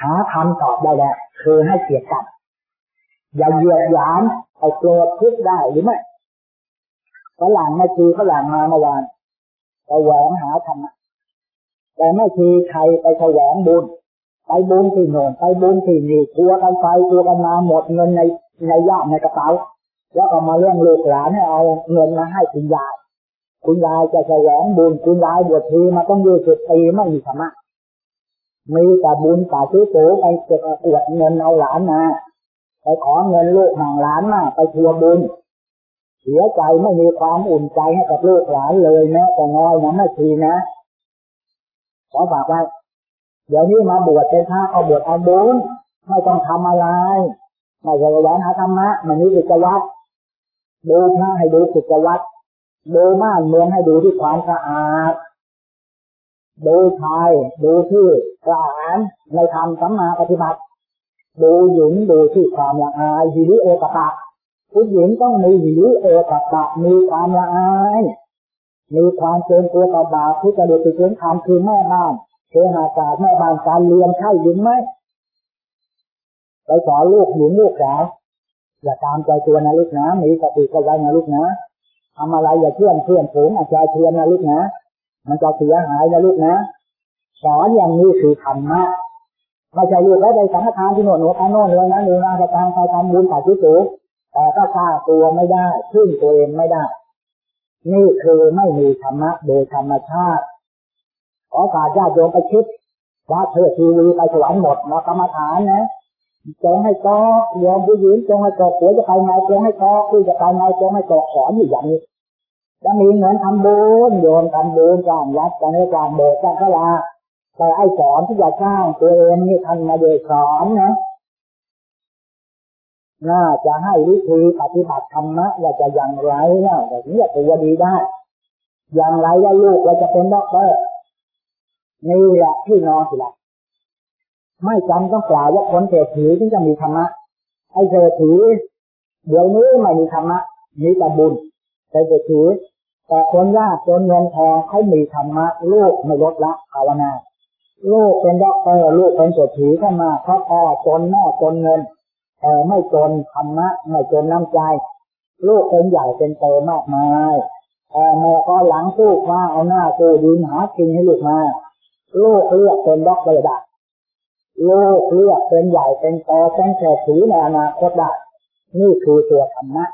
หาคำตอบได้แล้วคือให้เกียรติกันอย่าเหยียดหยามไปโกรธทุกได้หรือไม่ฝรั่งไม่คือฝรั่งมาเมื่อวานไปแหวงหาธรรมะแต่ไม่คือใครไปแสวงบุญไปบุญที่โน่นไปบุญที่นี่ทัวกันไปทัวกันมาหมดเงินในในย่ามในกระเป๋า แล้วก็มาเรื่องลูกหลานให้เอาเงินมาให้คุณยาย คุณยายจะแสวงบุญคุณยายบวชทีมาต้องยี่สิบปีไม่มีธรรมะมีแต่บุญแต่ซื้อโตไปเก็บอวดเงินเอาหลานมาไปขอเงินลูกห่างหลานมาไปทัวบุญเสียใจไม่มีความอุ่นใจให้กับลูกหลานเลยนะแต่น้อยนะไม่ทีนะขอฝากไว้เดี๋ยวนี้มาบวชเป็นพระเอาบวชเอาบุญไม่ต้องทำอะไรไม่ใช่แหวนหาธรรมะมันนี้กิจวัตรดูพระให้ดูกิจวัตร ดูบ้านเมืองให้ดูที่ความสะอาด ดูชายดูที่กระหานในธรรมสัมมาปฏิบัติ ดูหญิงดูที่ความละอายหิริโอตปะผู้หญิงต้องมีหิริโอตปะมีความละอายมีความเกินตัวต่อบาปที่จะเดือดไปถึงธรรมคือแม่บ้านเทหาศาสตร์แม่บ้านการเรียนใช่หรือไม่ไปสอนลูกหญิงลูกสาวอย่าตามใจตัวนะลูกนะมีสติก็ไว้นะลูกนะ ทำอะไรอย่าเชื่อมเพื่อนฝูงอาจารย์เทียนนะลูกนะ มันจะเสียหายนะลูกนะ สอนอย่างนี้คือธรรมะไม่ใช่อยู่แล้วในสังฆทานที่โน่นหนูทานโน่นเลยนะหนูนาจะทางใครทำบุญแต่ที่สูงแต่ก็สร้าตัวไม่ได้ขึ้นตัวเองไม่ได้ นี่คือไม่มีธรรมะโดยธรรมชาติ ขอฝากญาติโยมไปคิดว่าเธอทีวีไปสวรรค์หมดมากรรมฐานนะ จงให้ตอยอมผู้หญิงจงให้ตอกหัวจะไปไงจงให้ตอคือจะไปไงจงให้ตอกสอนอยู่อย่างนี้จะมีเงินทำบุญโยมทำบุญสร้างวัดสร้างการโบสถ์สร้างพระลาแต่ไอ้สอนที่จะสร้างตัวเองนี่ท่านมาโดยสอนนะน่าจะให้วิธีปฏิบัติธรรมะว่าจะอย่างไรเนี่ยแบบนี้ตัวดีได้ อย่างไรว่าลูกเราจะเป็นด็อกเตอร์นี่แหละที่นอนสิละ ไม่จำต้องกล่าวว่าคนเศรษฐีที่จะมีธรรมะไอ้เศรษฐีเดี๋ยวนี้ไม่มีธรรมะมีแต่บุญเศรษฐีแต่คนยากจนเงินทองเขามีธรรมะลูกไม่ลดละภาวนาลูกเป็นด็อกเตอร์ลูกเป็นเศรษฐีเข้ามาเพราะพ่อจนแม่จนเงินแต่ไม่จนธรรมะไม่จนน้ำใจลูกเป็นใหญ่เป็นโตมากมายแต่แม่ก็หลังสู้คว้าเอาหน้าสู้ดินหากินให้ลูกมาลูกเลือกเป็นด็อกเตอร์ได้ ลูกเลือกเป็นใหญ่เป็นโตเป็นเศรษฐีในอนาคตได้นี่คือตัวธรรมะ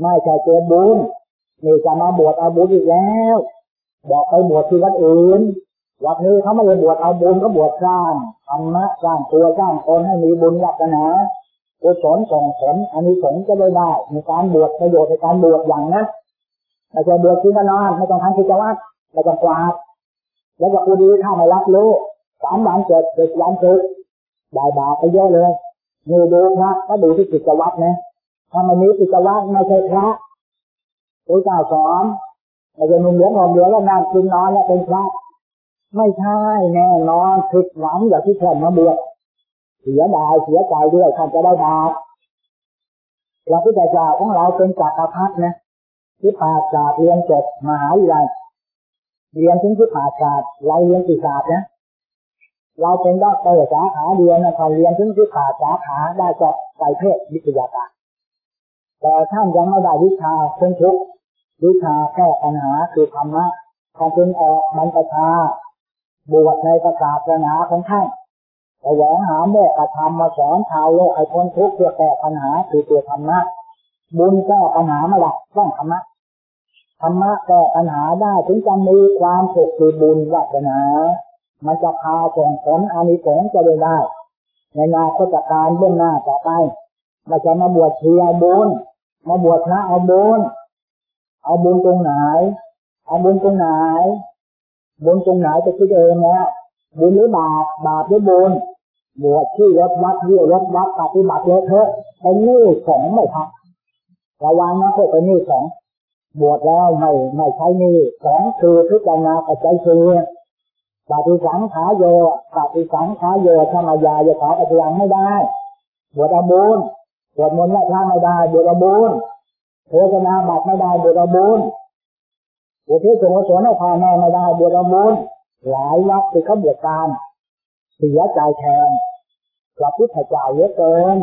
ไม่ใช่เจอบุญนี่จะมาบวชเอาบุญอีกแล้ว บอกไปบวชที่วัดอื่นวัดนี้เขาไม่ได้บวชเอาบุญก็บวชสร้างธรรมะสร้างตัวสร้างตนให้มีบุญลักษณะกุศลส่งผลอันนี้ผลจะได้ได้มีการบวชประโยชน์ในการบวชอย่างนะไม่ใช่บวชที่นอนไม่ต้องทำกิจวัตรไม่ต้องกวาดแล้วก็อุดีข้าไม่รับรู้ สามวันเจ็ดเจ็ดวันเจ็ดได้บาปไปเยอะเลยมีดูพระก็ดูที่กิจวัตรนะถ้ามันมีกิจวัตรไม่ใช่พระตัวเจ้าสอนไม่ใช่นุ่มเหลืองหอมเหลืองแล้วนั่งกินนอนแล้วเป็นพระไม่ใช่แน่นอนผิดหวังอย่างที่แทนมาบวชเสียดายเสียใจด้วยท่านจะได้บาปพระพุทธเจ้าของเราเป็นจักรพรรดินะที่ปาศาสเรียนจบมหาวิทยาลัยเรียนถึงที่ปาศาสเราเรียนกี่ศาสตร์นะ เราเป็นด็อกเตอร์สาขาเดียวนะเขาเรียนถึงที่ปาสาขาได้จบไตรเพศวิทยาการแต่ท่านยังไม่ได้วิชาเพ้นทุกวิชาแก้ปัญหาคือธรรมะความเป็นออกบรรพชาบวชในศาสนาของท่านแสวงหาโมกธรรมมาสอนชาวโลกให้พ้นทุกข์เพื่อแก้ปัญหาคือตัวธรรมะบุญแก้ปัญหาไมาหลักต้องธรรมะธรรมะแก้ปัญหาได้ถึงจะมีความสุขคือบุญวัฒนา มันจะพาส่งผลอานิสงส์จะได้ ในนาคตการเบื้องหน้าต่อไปมาจะมาบวชเชียบุญมาบวชพระเอาบุญเอาบุญตรงไหน เอาบุญตรงไหน บุญตรงไหนจะคิดเองนะบุญหรือบาปบาปหรือบุญบวชที่รถวัดที่รถวัดปฏิบัติเลอะเทอะเป็นนี่สองไม่พักระวังนะพวกเป็นนี่สองบวชแล้วไม่ไม่ใช้นี่สองคือพิจารณาปัจจัยคือ ปฏิสังขาโยปฏิสังขาโยธรรมยาจะขอปฏิยังไม่ได้บวชอาบุญบวชมนต์ละท่าไม่ได้บวชอาบุญโฆษณาบัตรไม่ได้บวชอาบุญอุทิศส่วนกุศลให้พ่อแม่ไม่ได้บวชบุญหลายวัดที่เขาบวชตามเสียใจแทนพระพุทธเจ้าเยอะเกิน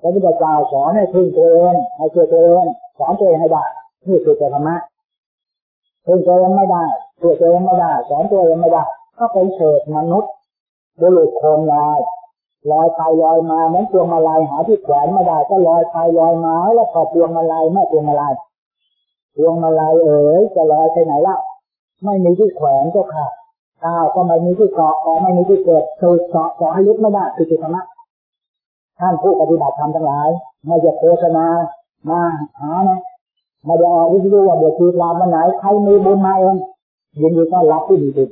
พระพุทธเจ้าสอนให้พึ่งตัวเองให้ช่วยตัวเองสอนตัวเองให้ได้นี่คือธรรมะพึ่งตัวเองไม่ได้ช่วยตัวเองไม่ได้สอนตัวเองไม่ได้ ก็เป็นเศษมนุษย์บุรุษโคนลอยลอยไปลอยมาเหมือนพวงมาลัยหาที่แขวนไม่ได้ก็ลอยไปลอยมาแล้วพอพวงมาลัยไม่พวงมาลัยพวงมาลัยเอ๋ยจะลอยไปไหนล่ะไม่มีที่แขวนก็ค่ะข้าวก็ไม่มีที่เกาะก็ไม่มีที่เกิดเคยเกาะเกาะให้ลึกไม่ได้คือจิตธรรมะท่านผู้ปฏิบัติธรรมทั้งหลายไม่จะโฆษณามาหานะมาจะออกวิทยุว่าเดี๋ยวคือลาวันไหนใครมีบุญมาเองยินดีต้อนรับที่ดีสุด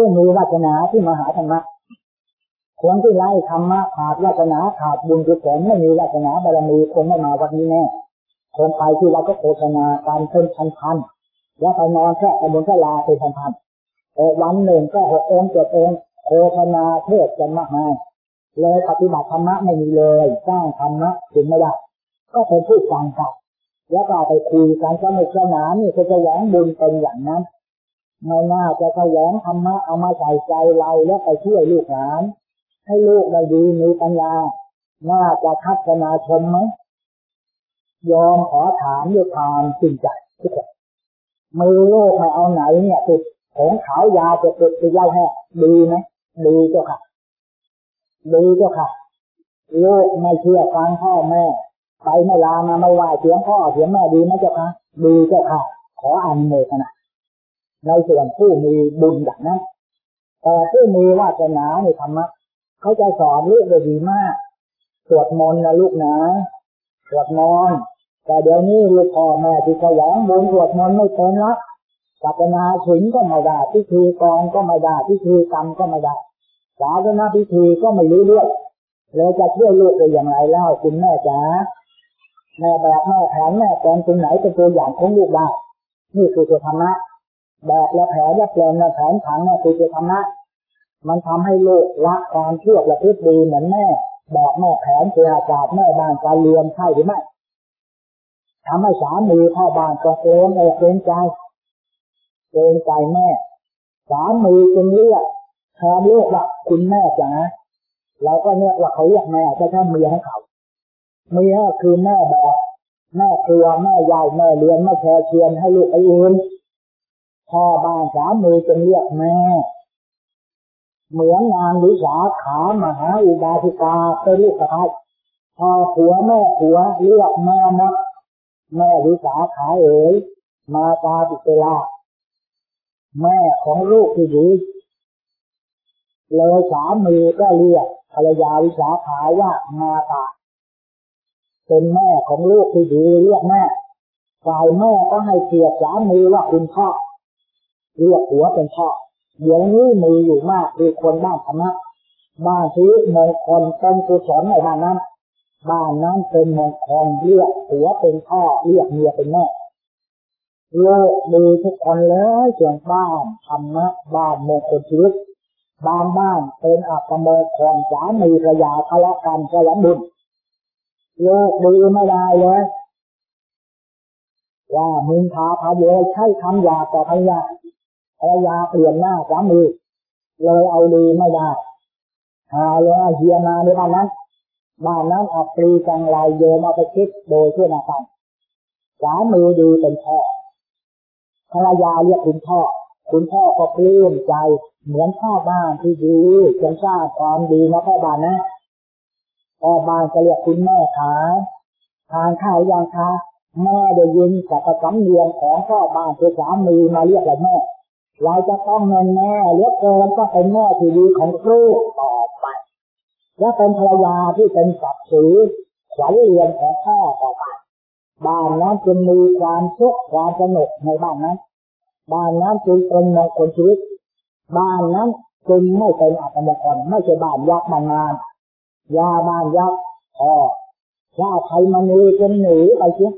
ผู้มีวาสนาที่มาหาธรรมะคนที่ไล่ธรรมะขาดวาสนาขาดบุญกุศลไม่มีวาสนาบารมีคงไม่มาวันนี้แน่คนไปที่เราก็โฆษณาการเป็นพันพันแล้วไปนอนแค่ตบนแค่ลาเป็นพันพันแต่วันหนึ่งก็หกองเจ็ดองโฆษณาเทศกันมากมายเลยปฏิบัติธรรมะไม่มีเลยสร้างธรรมะถึงไม่ได้ก็เป็นผู้ฟังกันแล้วก็ไปคุยกันสนุกสนานนี่จะแสวงบุญเป็นอย่างนั้น ไม่น่าจะแสวงธรรมะเอามาใส่ใจเราแล้วไปช่วยลูกหลาน ให้ลูกได้ดีมีปัญญา น่าจะทัศนาชมไหมยอมขอถามด้วยความจริงใจทุกคนมือโลกไม่เอาไหนเนี่ยติดของขาวยาจะเกิดติดเหล้าแห้ดีไหมดีเจ้าค่ะดีเจ้าค่ะลูกไม่เชื่อฟังพ่อแม่ไปไม่ลามาไม่ไหวเสียงพ่อเสียงแม่ดีไหมเจ้าค่ะดีเจ้าค่ะ ขออันโมทนา ในส่วนผู้มีบุญอย่างนั้นแต่ผู้มีวาสนาในธรรมะเขาจะสอนลูกได้ดีมาก สวดมนต์นะลูกนะ สวดมนต์แต่เดี๋ยวนี้ลูกพ่อแม่ที่ขยันบุญสวดมนต์ไม่เป็นละศาสนาถึงก็ไม่ได้พิธีกรก็ไม่ได้พิธีกรรมก็ไม่ได้ศาสนาพิธีก็ไม่รู้เรื่องเลยจะช่วยลูกได้อย่างไรเล่าคุณแม่จ๋าแม่แบบแม่แผนแม่แปลนตรงไหนเป็นตัวอย่างของลูกได้นี่คือตัวธรรมะ แบบและแผนและแปลนและแผนผังนี่คือตัวธรรมะมันทำให้ลูกรักความเชื่อและพิธีเหมือนแม่บอกแม่แผนเสียศาแม่บ้านการเรียนใช่หรือไม่ทำให้สามีพ่อบ้านก็เกรงอกเกรงใจเกรงใจแม่ สามีจึงเรียกแทนเรียกว่าคุณแม่จ๋าเราก็เรียว่าเขาเรียกแม่จะแค่เมียให้เขาเมียคือแม่แบบแม่ครัวแม่ยายแม่เลี้ยงแม่แชร์เชียนให้ลูกไอ้อื่น พ่อบ้านสามีจึงเรียกแม่ เหมือนนางวิสาขามหาอุบาสิกาเป็นลูกสะพ้ายพอผัวแม่ผัวเรียกแม่นะแม่วิสาขาเอ๋ยมาตาปิเตลาแม่ของลูกที่ดีเลยสามีก็เรียกภรรยาวิสาขาว่ามาตาเป็นแม่ของลูกที่ดีเรียกแม่ฝ่ายแม่ก็ให้เกียรติสามีว่าคุณพ่อ เรียกหัวเป็นพ่อเดี๋ยวนี้มีอยู่มากคือคนบ้านธรรมะบ้านที่มงคลเป็นกุศลในบ้านนั้นบ้านนั้นเป็นมงคลเรียกหัวเป็นพ่อเรียกเมียเป็นแม่โลกดีทุกคนเลยเสียงบ้านธรรมะบ้านมงคลชีวิตบ้านบ้านเป็นอัปมงคลสามีภรรยาทะเลาะกันก็ยังบุญโลกดีไม่ได้เลยว่ามึงพาพาเยใช้คำหยาต่อภรรยา ภรรยาเปลี่ยนหน้าสามีเลยเอาดีไม่ได้หาเลยเฮียมาในบ้านนั้นบ้านนั้นอัปรีจังไรโยมเอาไปคิดโดยเพื่อนาฟังสามีดีเป็นพ่อภรรยาเรียกคุณพ่อ คุณพ่อก็ปลื้มใจ เหมือนพ่อบ้านที่ดีจนทราบความดีนะพ่อบ้านนะพ่อบ้านจะเรียกคุณแม่ขาทานข้าวยังคะแม่ได้ยินจากประจำเนียงของพ่อบ้านคือสามีมาเรียกเราแม่ เราจะต้องเงินแม่เลือกเกินก็เป็นแม่ที่ดีของลูกต่อไป และเป็นภรรยาที่เป็นศักดิ์ศรีขวัญเรียนของพ่อต่อไปบ้านนั้นจึงมีความสุขความสนุกในบ้านนั้นบ้านนั้นจึงเป็นมงคลชีวิตบ้านนั้นจึงไม่เป็นอัตมงคลไม่ใช่บ้านยักษ์บางงานยาบ้านยักษ์พอถ้าใครมันมีเป็นหนีไปเชีย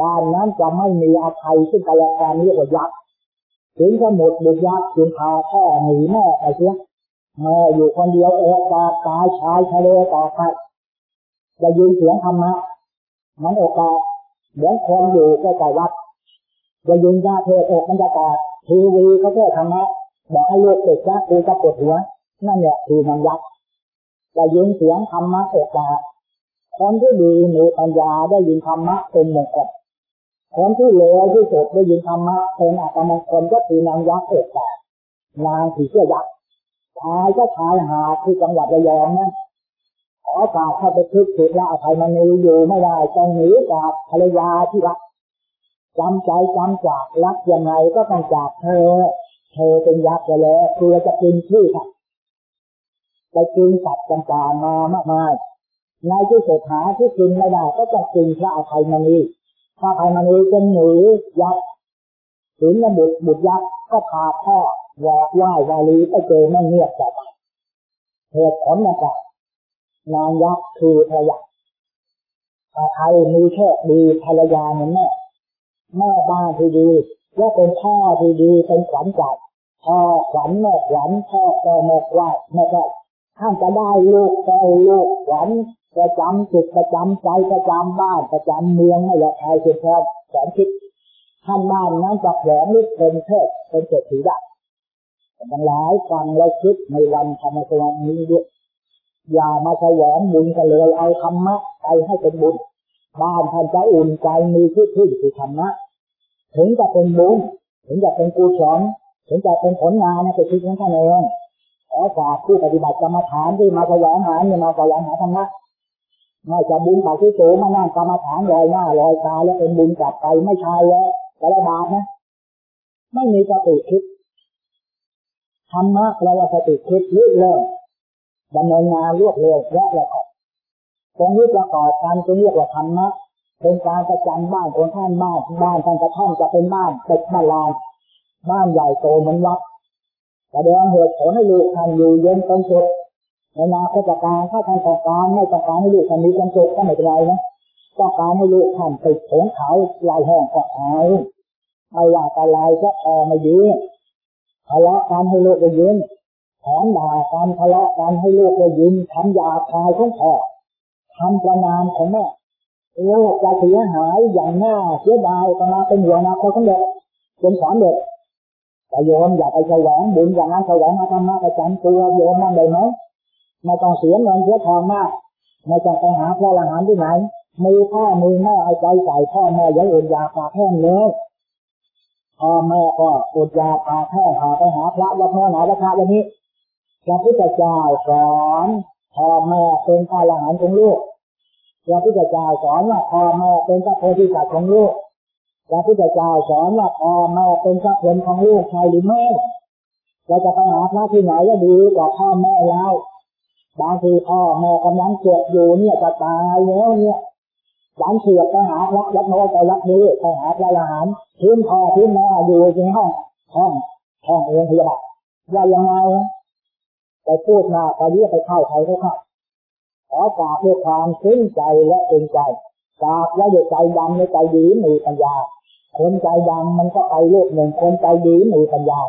บ้านนั้นจะไม่มีอาภัยซึ่งกันและกันเรียกว่ายักษ์ ถึงจะหมดบุญยักษ์จึงพาพ่อหนีแม่ไปเชียแม่อยู่คนเดียวโอกาตายชายทะเลต่อไปจะยินเสียงธรรมะมันโอกาสเหมือนคนอยู่ใกล้ๆวัดจะยินยาเทศอกมันจะแตกทีวีเขาเทศธรรมะบอกให้ลูกเด็กจ้ากูจะปวดหัวนั่นแหละคือมันยักจะยินเสียงธรรมะโอกาสคนที่ดีมีปัญญาได้ยินธรรมะเป็นมงคล คนที่เลวที่สุดได้ยินธรรมะเป็นอัตมงคลก็คือนางยักษ์เอกแต่นางผีเสื้อยักษ์ชายก็ชายหาที่จังหวัดระยองนะขอฝากเข้าไปคึกคืนละอภัยมณีอยู่ไม่ได้ต้องหนีจากภรรยาที่รักจำใจจำจากรักยังไงก็ต้องจากเธอ เธอเป็นยักษ์ไปแล้วคือจะกินชื่อค่ะไปกินสัตว์ต่างๆมามากมายในที่สุดหาที่กินไม่ได้ก็จะกินพระอภัยมณี พระอภัยมณีเป็นหนียักษ์ถึงบุตรบุตรยักษ์ก็พาพ่อวอกไหว้วาลีไปเจอไม่เงียบต่อไปเหตุผลนะครับนางยักษ์คือภรรยาถ้าใครมีโชคดีภรรยาเหมือนแม่แม่บ้านที่ดีและเป็นพ่อที่ดีเป็นขวัญใจพ่อขวัญแม่ขวัญพ่อแม่แม่ไหวแม่ก็ ท่านจะได้ลูกได้ลูกขวัญประจำจิตประจำใจประจำบ้านประจำเมืองให้ละใครเพียงแค่แสนคิดท่านบ้านนั้นจะแผลนิดเป็นเทศเป็นเศรษฐีได้ทั้งหลายฟังและคิดในวันธรรมสวรรค์นี้ด้วยอย่ามาแสวงบุญกันเลยเอาธรรมะไปให้เป็นบุญบ้านท่านจะอุ่นใจมีที่พึ่งคือธรรมะถึงจะเป็นบุญถึงจะเป็นกุศลถึงจะเป็นผลงานนะจะคิดของท่านเอง ขอฝากผู้ปฏิบัติกรรมฐานที่มาแสวงหาเนี่ยมาแสวงหาธรรมะไม่จะบุญปากที่สูงมานั่งกรรมฐานลอยหน้าลอยตาแล้วเป็นบุญกลับไปไม่ใช่แล้วแต่ละบาปนะ ไม่มีสติคิดธรรมะแปลว่าสติคิดลึกเริ่มดำเนินงานรวดเร็วและละเอียดตรงนี้ประกอบกันจะเรียกว่าธรรมะเป็นการประจันบ้านคนท่านบ้านบ้านท่านกระท่อมจะเป็นบ้านเป็ดบ้านลานบ้านใหญ่โตเหมือนวัด แสดงเหตุผลให้ลูกท่านอยู่เย็นเป็นสุขในนาคตการถ้าท่านต้องการไม่ต้องการให้ลูกท่านมีความสุขก็ไม่เป็นไรนะต้องการให้ลูกท่านติดผงเขาลายแห้งก็เอาไม่ว่าอะไรก็พอมายืนทะเลาะกันให้ลูกได้ยินแถมด่ากันทะเลาะกันให้ลูกได้ยินทำยาคายของพ่อทำประนามของแม่โลกจะเสียหายอย่างหน่าเสียดายกำลังเป็นหัวนาคตของเด็กเป็นสอนเด็ก แต่โยมอยากไปแสวงบุญอย่างนั้นแสวงมาทำมาประจันตัวโยมนั่นได้ไหมไม่ต้องเสียเงินเสียทองมากไม่ต้องไปหาพ่อละหารที่ไหนมือพ่อมือแม่เอาใจใส่พ่อแม่ยังอื่นยาปากแห้งเลยพ่อแม่ก็อดยาปากแห้งหาไปหาพระวัดแม่ไหนราคาวันนี้พระพุทธเจ้าสอนพ่อแม่เป็นพ่อละหารของลูกพระพุทธเจ้าสอนว่าพ่อแม่เป็นพระโพธิสัตว์ของลูก พระพุทธเจ้าสอนว่าพ่อแม่เป็นพระเพลของลูกใช่หรือไม่เราจะไปหาพระที่ไหนก็ดีกว่าพ่อแม่เราบางทีพ่อแม่กำลังเจ็บอยู่เนี่ยจะตายแล้วเนี่ยหลังเฉียไปหาพระรับโน้ไปรับนี้ไปหาพระอรหันต์ทิ้งพ่อทิ้งแม่อยู่ในห้องห้องห้องโรงพยาบาลว่ายังไงไปพูดมาไปเรียกไปเข้าใครเขาเข้าขอกราบด้วยความซึ้งใจและเป็นใจกราบแล้วด้วยใจดำในใจดีมีปัญญา คนใจดำมันก็ไปโลกหนึ่งคนใจดีมีปัญญา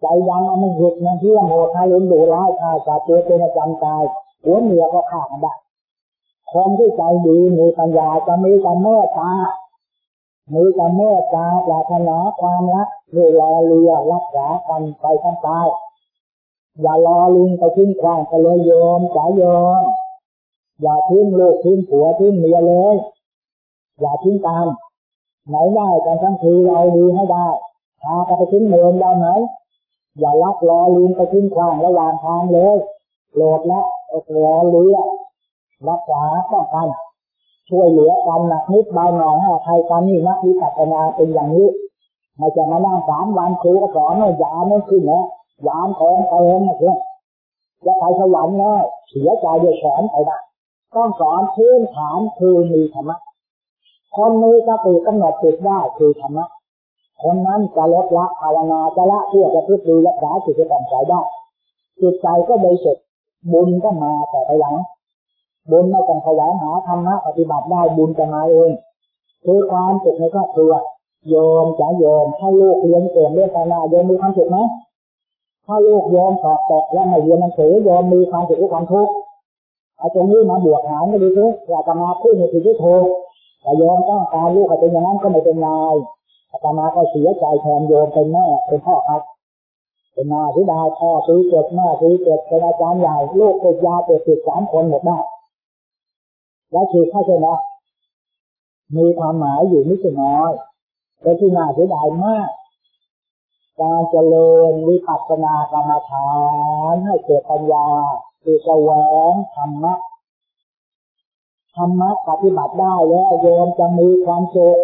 ใจดำมันหยุดมันเที่ยงโหดทารุณดุร้ายฆ่าจับตัวเป็นประจำตายหัวเมียก็ฆ่ากันได้คนที่ใจดีมีปัญญาจะมีแต่เมตตามีแต่เมตตาปรารถนาความรักเวลาเรียรักษากันไปทั้งตายอย่ารอลิงไปทิ้งควางไปเลยโยมสายโยมอย่าทิ้งลูกทิ้งผัวทิ้งเมียเลย อย่าทิ้งตาม ไหนได้กันทั้งทีเราดีให้ได้พาไปทิ้งเมืองได้ไหมอย่าลักรอลิงไปทิ้งควางระหว่างทางเลยโหลดละรอเรือรักษาป้องกันช่วยเหลือกันหนักนิดเบาหน่อยให้ใครกันนี่นักวิปัสสนาเป็นอย่างนี้ไม่จะมานั่งสามวันครูก็สอนให้ยามไม่ขึ้นนะยามของเองนะเพื่อนจะไปสวรรค์แน่เสียใจเดือดร้อนไปได้ต้องสอนพื้นฐานคือมีธรรมะ คนมีสติกำหนดจิตได้คือธรรมะคนนั้นจะลดละภาวนาจะละเพื่อจะพึ่งดีรักษาจิตใจใจได้จิตใจก็เลยสุดบุญก็มาแต่ไปหลังบุญไม่ต้องขยายหาธรรมะปฏิบัติได้บุญจะมาเองคือความสุขในครอบครัวโยมจะโยมให้ลูกเรียนเก่งเรื่องการงานโยมมีความสุขไหมถ้าลูกโยมสอบตกแล้วไม่เรียนหนังสือโยมมีความสุขหรือความทุกข์เอาตรงนี้มาบวกหารก็ดีซิอยากจะมาพูดในสิ่งที่ถูก แต่โยมต้องการลูกเป็นอย่างนั้นก็ไม่เป็นไรอาตมาก็เสียใจแทนโยมเป็นแม่เป็นพ่อครับ เป็นนาที่ดาพ่อซื้อเกิดแม่ซื้อเกิดเป็นอาจารย์ใหญ่ลูกติดยาเติดติดสามคนหมดได้และคือเข้าใจนะมีความหมายอยู่ไม่น้อยแต่ที่น่าเสียดายมาก การเจริญวิปัสสนากรรมฐานให้เกิดปัญญาคือแสวงธรรมะ ธรรมะปฏิบัติได้แล้วโยมจะมีความสุข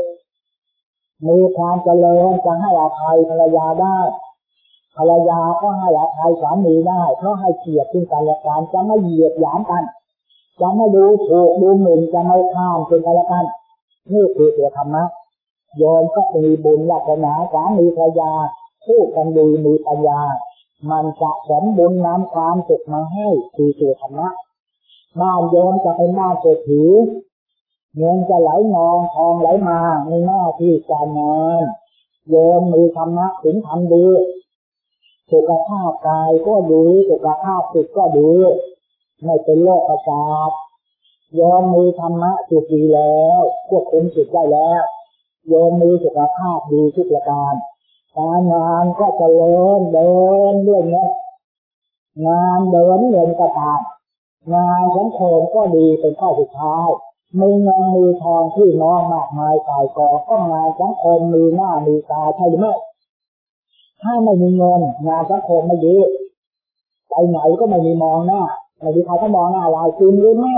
มีความเจริญจะให้อภัยภรรยาได้ภรรยาก็ให้อภัยสามีได้เพราะให้เกียรติซึ่งกันและกันจะไม่เหยียดหยามกันจะไม่ดูถูกดูหมิ่นจะไม่ข้ามเป็นกันและกันนี่คือตัวธรรมะโยมก็มีบุญลักษณะสามีภรรยาคู่กันดีมีปัญญา มันจะสมบุญนำความสุขมาให้คือตัวธรรมะ บ้านโยมจะเป็นบ้าเศรษฐีเงินจะไหลนองทองไหลมาในหน้าที่การงานโยมมีธรรมะถึงทำดีสุขภาพกายก็ดีสุขภาพจิตก็ดีไม่เป็นโรคประสาทยอมมีธรรมะสุดีแล้วควบคุมจิตได้แล้วยอมมีสุขภาพดีทุกประการการงานก็จะเลินเดินเรื่องนี้งานเดินเงินกระตาม งานของโคมก็ดีเป็นข้อสุดท้ายมีเงินมีทองที่น้องมากมายกายกอก็งานสังคมมีหน้ามีตาใช่ไหมถ้าไม่มีเงินงานสังคมไม่ดีไปไหนก็ไม่มีมองหน้าไม่มีใครก็มองหน้าเราจริงหรือไม่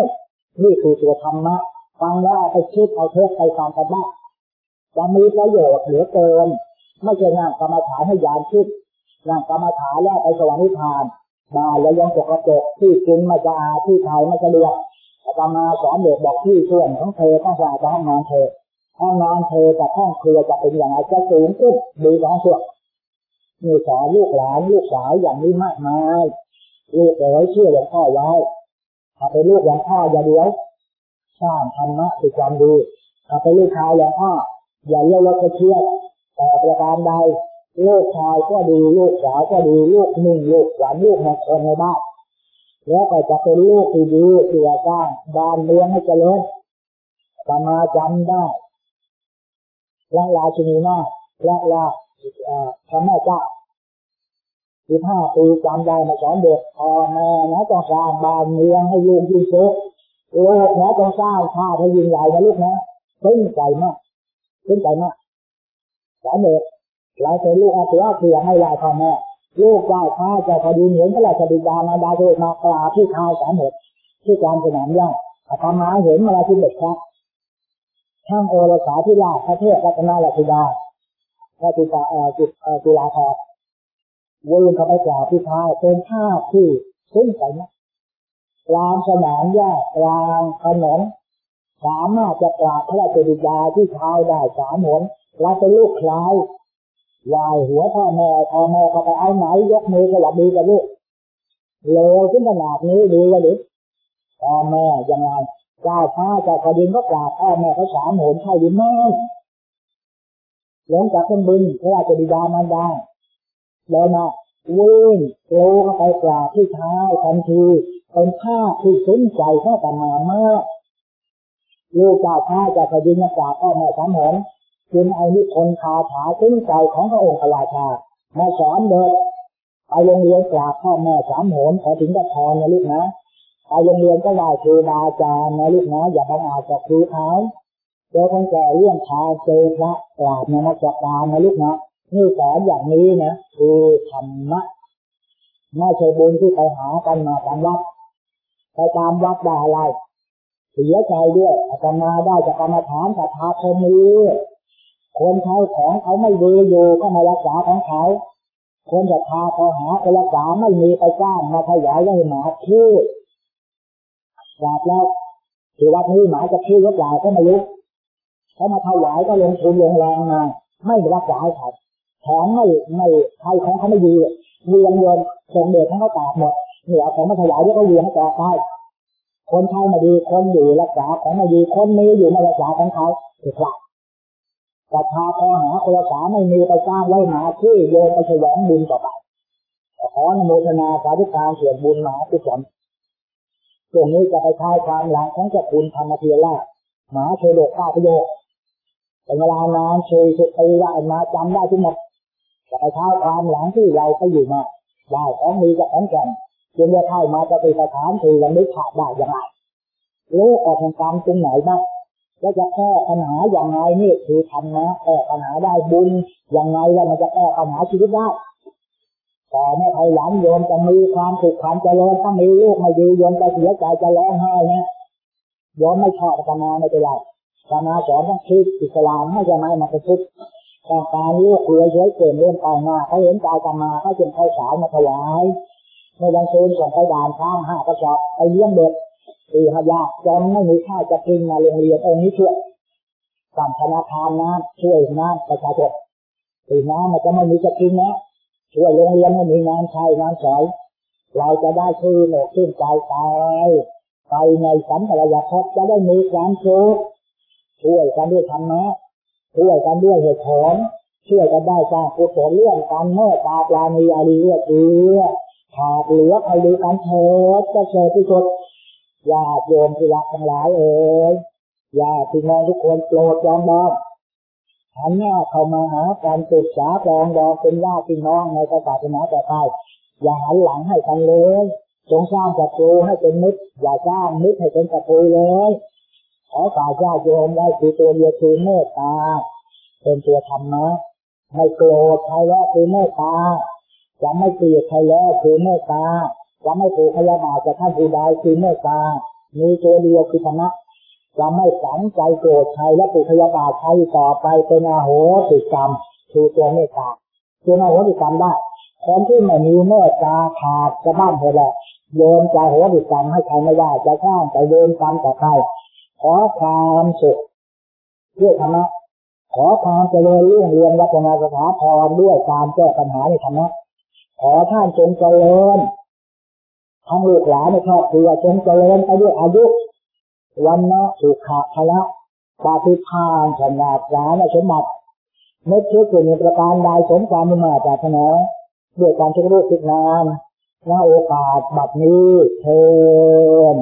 นี่คือตัวธรรมะฟังแล้วไปคิดเอาเทศไปฟังกันบ้างจะมีประโยชน์เหลือเกิน ไม่ใช่งานกรรมฐานให้ยานคิดงานกรรมฐานแล้วไปสวรรค์นิพพาน มาแล้วยังจกกระจกที่กินมาจะอาที่ไทยมาจะเลือกอาตมาสอนเด็กบอกที่ช่วนของเธอต้องสะอาดห้องนอนเธอห้องนอนเธอกับห้องครัวจะเป็นอย่างไรจะสูงขึ้นดีกว่าห้องครัวมีสอนลูกหลานลูกสาวอย่างนี้มากมายลูกเอ๋ยเชื่อหลวงพ่อไว้ถ้าเป็นลูกหลวงพ่ออย่าเดียวสร้างธรรมะคือความดีถ้าเป็นลูกชายหลวงพ่ออย่าเลี้ยวรถเชื่อแต่ประการใด ลูกชายก็ดีลูกสาวก็ดีลูกหนึ่งลูกหลานลูกมงคลในบ้านแล้วก็จะเป็นลูกที่ดีเสียสร้างบ้านเมืองให้เจริญสมาจำได้พระราชินีนาพระราพระแม่เจ้าสิบห้าปีจำได้มาสอนเด็กพ่อแม่นะต้องสร้างบ้านเมืองให้ลูกยิ่งโตโลกนะต้องสร้างชาติให้ยิ่งใหญ่นะลูกนะขึ้นใจมากขึ้นใจมากสอนเด็ก เราเป็นลูกอาเสือเสือให้ลายพ่อแม่ลูกเจ้าข้าจะพอดีเห็นพระราชบิดามาดาเทมากราที่ข้าวสามเหตุที่การสนามย่าอาตมาเห็นมาลาที่เด็กครับช่างโอรสาที่ลาประเทศรัตนาราชดาพระจุตาเอ่อจุเอ่อจุฬาภรณ์วิ่งเข้าไปกราบที่เท้าเป็นภาพที่ซึ้งใจนะกลางสนามหญ้ากลางถนนสามารถจะกราบพระราชบิดาที่เท้าได้สามหนเราเป็นลูกคล้าย วายหัวพ่อแม่พ่อแม่ก็ไปเอาไหนยกมือสวัสดีกับลูกเลวขึ้นขนาดนี้ดีกว่าดิพ่อแม่ยังไงเจ้าพ้าเจ้าขดินก็กราบพ่อแม่เขาสามโหนใช่หรือไม่ลงจากขึ้นบินพระราชบิดามันได้แล้วนะวิ่งโลเข้าไปกราบที่เท้าทันทีเป็นภาที่ซึ้งใจข้าตมามากลูกเจ้าพ้าเจ้าขดินกราบพ่อแม่สามโหน จึงเอานิพนธ์คาถาซึ้งใจของพระองค์พระราชา มาสอนเด็กไปโรงเรียนกราบพ่อแม่สามโหนขอถึงกับพรนะลูกนะไปโรงเรียนก็ไหว้ครูบาอาจารย์นะลูกนะอย่าบังอาจกับครูเขาเจอคนแก่เรื่องชาเจอพระกราบนะมัสการนะลูกนะนี่สอนอย่างนี้นะคือธรรมะไม่ใช่บุญที่ไปหากันมาตามวัดไปตามวัดได้อะไรเสียใจด้วยอาตมาได้จากกรรมฐานศรัทธาคมี คนใช้ของเขาไม่ดีอยู่ก็มารักษาของเขา คนจะพาพอหาไปรักษาไม่มีไปจ้างมาขยายให้หมาชื่อกราบแล้วคือวัดนี้หมาจะชื่อหรือเปล่าก็ไม่รู้เขามาถวายก็ลงทุนลงแรงมาไม่รักษาให้เขาแถมไม่ไม่ใครของเขาไม่ดีเวียนเวียนส่งเด็กให้เขาตากหมดเหนือของมาถวายแล้วก็เวียนให้แตกไปคนใช้ไม่ดีคนอยู่รักษาของไม่ดีคนนี้อยู่ไม่รักษาของเขาคือพระ ศรัทธาพอหาคนละสาไม่มีไปสร้างไว้หมาที่อโยนไปฉลองบุญต่อไปขออนโมทนาสาธุการเสียบุญหมาทุกคนตรงนี้จะไปทายความหลังของเจ้าคุณธรรมเทียร่าหมาเชโลกข้าประโยชน์เป็นเวลานานเชยสุดปีได้มาจำได้ทุกหมดจะไปทายความหลังที่เราไปอยู่มาได้ของมีกับของแก่นจึงจะทายมาจะไปสถานที่ยังไม่ขาดได้ยังไงรู้ออกแห่งกรรมตรงไหนบ้าง แล้วจะแก้ปัญหาอย่างไรนี่คือทำนะแก้ปัญหาได้บุญอย่างไรแล้วมันจะแก้ปัญหาชีวิตได้ต่อเมื่อภายหลังโยมจะมีความสุขความเจริญต้องมีลูกไม่ดีโยมจะเสียใจจะร้องไห้นะโยมไม่ชอบปัญหาไม่เป็นไรปัญหาสอนต้องคิดอิสลามไม่ใช่ไหมมันเป็นทุกข์ต้องการลูกเรือเฉยเกินเรื่องไปหน้าเขาเห็นใจกันมาเขาจึงเข้าสายมาถวายในวันเชิญส่งไปด่านข้างห้ากระสอบไปเลี้ยงเด็ก ตีหายาจนไม่มีข้าวจะกินมาโรงเรียนองค์นี้ช่วยสั่งธนาคารน้ำช่วยน้ำประชาชนตีน้ำมันจะไม่มีจะกินนะช่วยโรงเรียนไม่มีงานใช้งานสอยเราจะได้ชื่อหนกชื่นใจตายไปในสัมภารยาพจะได้มีความสุขช่วยกันด้วยธรรมะช่วยกันด้วยเหตุผลช่วยกันได้สร้างกุศลเรื่องการเมื่อตาปลามีอารีเลือดเอือขาดเหลือใครดูกันเถิดจะเชิญที่สุด ญาติโยมที่รักทั้งหลายเอ๋ยญาติพี่น้องทุกคนโปรดยอมรับหันหน้าเข้ามาหาการศึกษาปรองดองเป็นญาติพี่น้องในศาสนาแต่ไทยอย่าหันหลังให้กันเลยจงสร้างศัตรูให้เป็นมิตรอย่าสร้างมิตรให้เป็นศัตรูเลยขอฝ่ายญาติโยมได้คือตัวเดียวคือเมตตา เป็นตัวธรรมะไม่โกรธใครแล้วคือเมตตาจะไม่เกลียดใครแล้วคือเมตตา จะไม่ผูกพยาบาทจะท่านผู้ใดคือเมตตา มีตัวเดียวคือธรรมะจะไม่สังใจโกรธใครและผูกพยาบาทใครต่อไปเป็นอาโหสิกรรมคือตัวเมตตาคืออาโหสิกรรมได้คนที่ไม่มีเมตตาขาดจะบ้านเธอแหละโยนใจโหสิกรรมให้ใครไม่ได้จะข้ามไปโยนกรรมต่อใครขอความสุขด้วยธรรมะขอความเจริญรุ่งเรืองวัฒนาสถาพรด้วยการแก้ปัญหาในธรรมะขอท่านจงเจริญ ทั้งลูกหลานในครอบครัวจงเจริญไปด้วยอายุวันนะสุขะพละปาฏิพานขนาดสานสมบัติเมื่อเชื่อถือในประการใดสมความมุ่งมั่นปรารถนาด้วยการช่วยเหลือทุกนานณโอกาสบัดนี้เทอ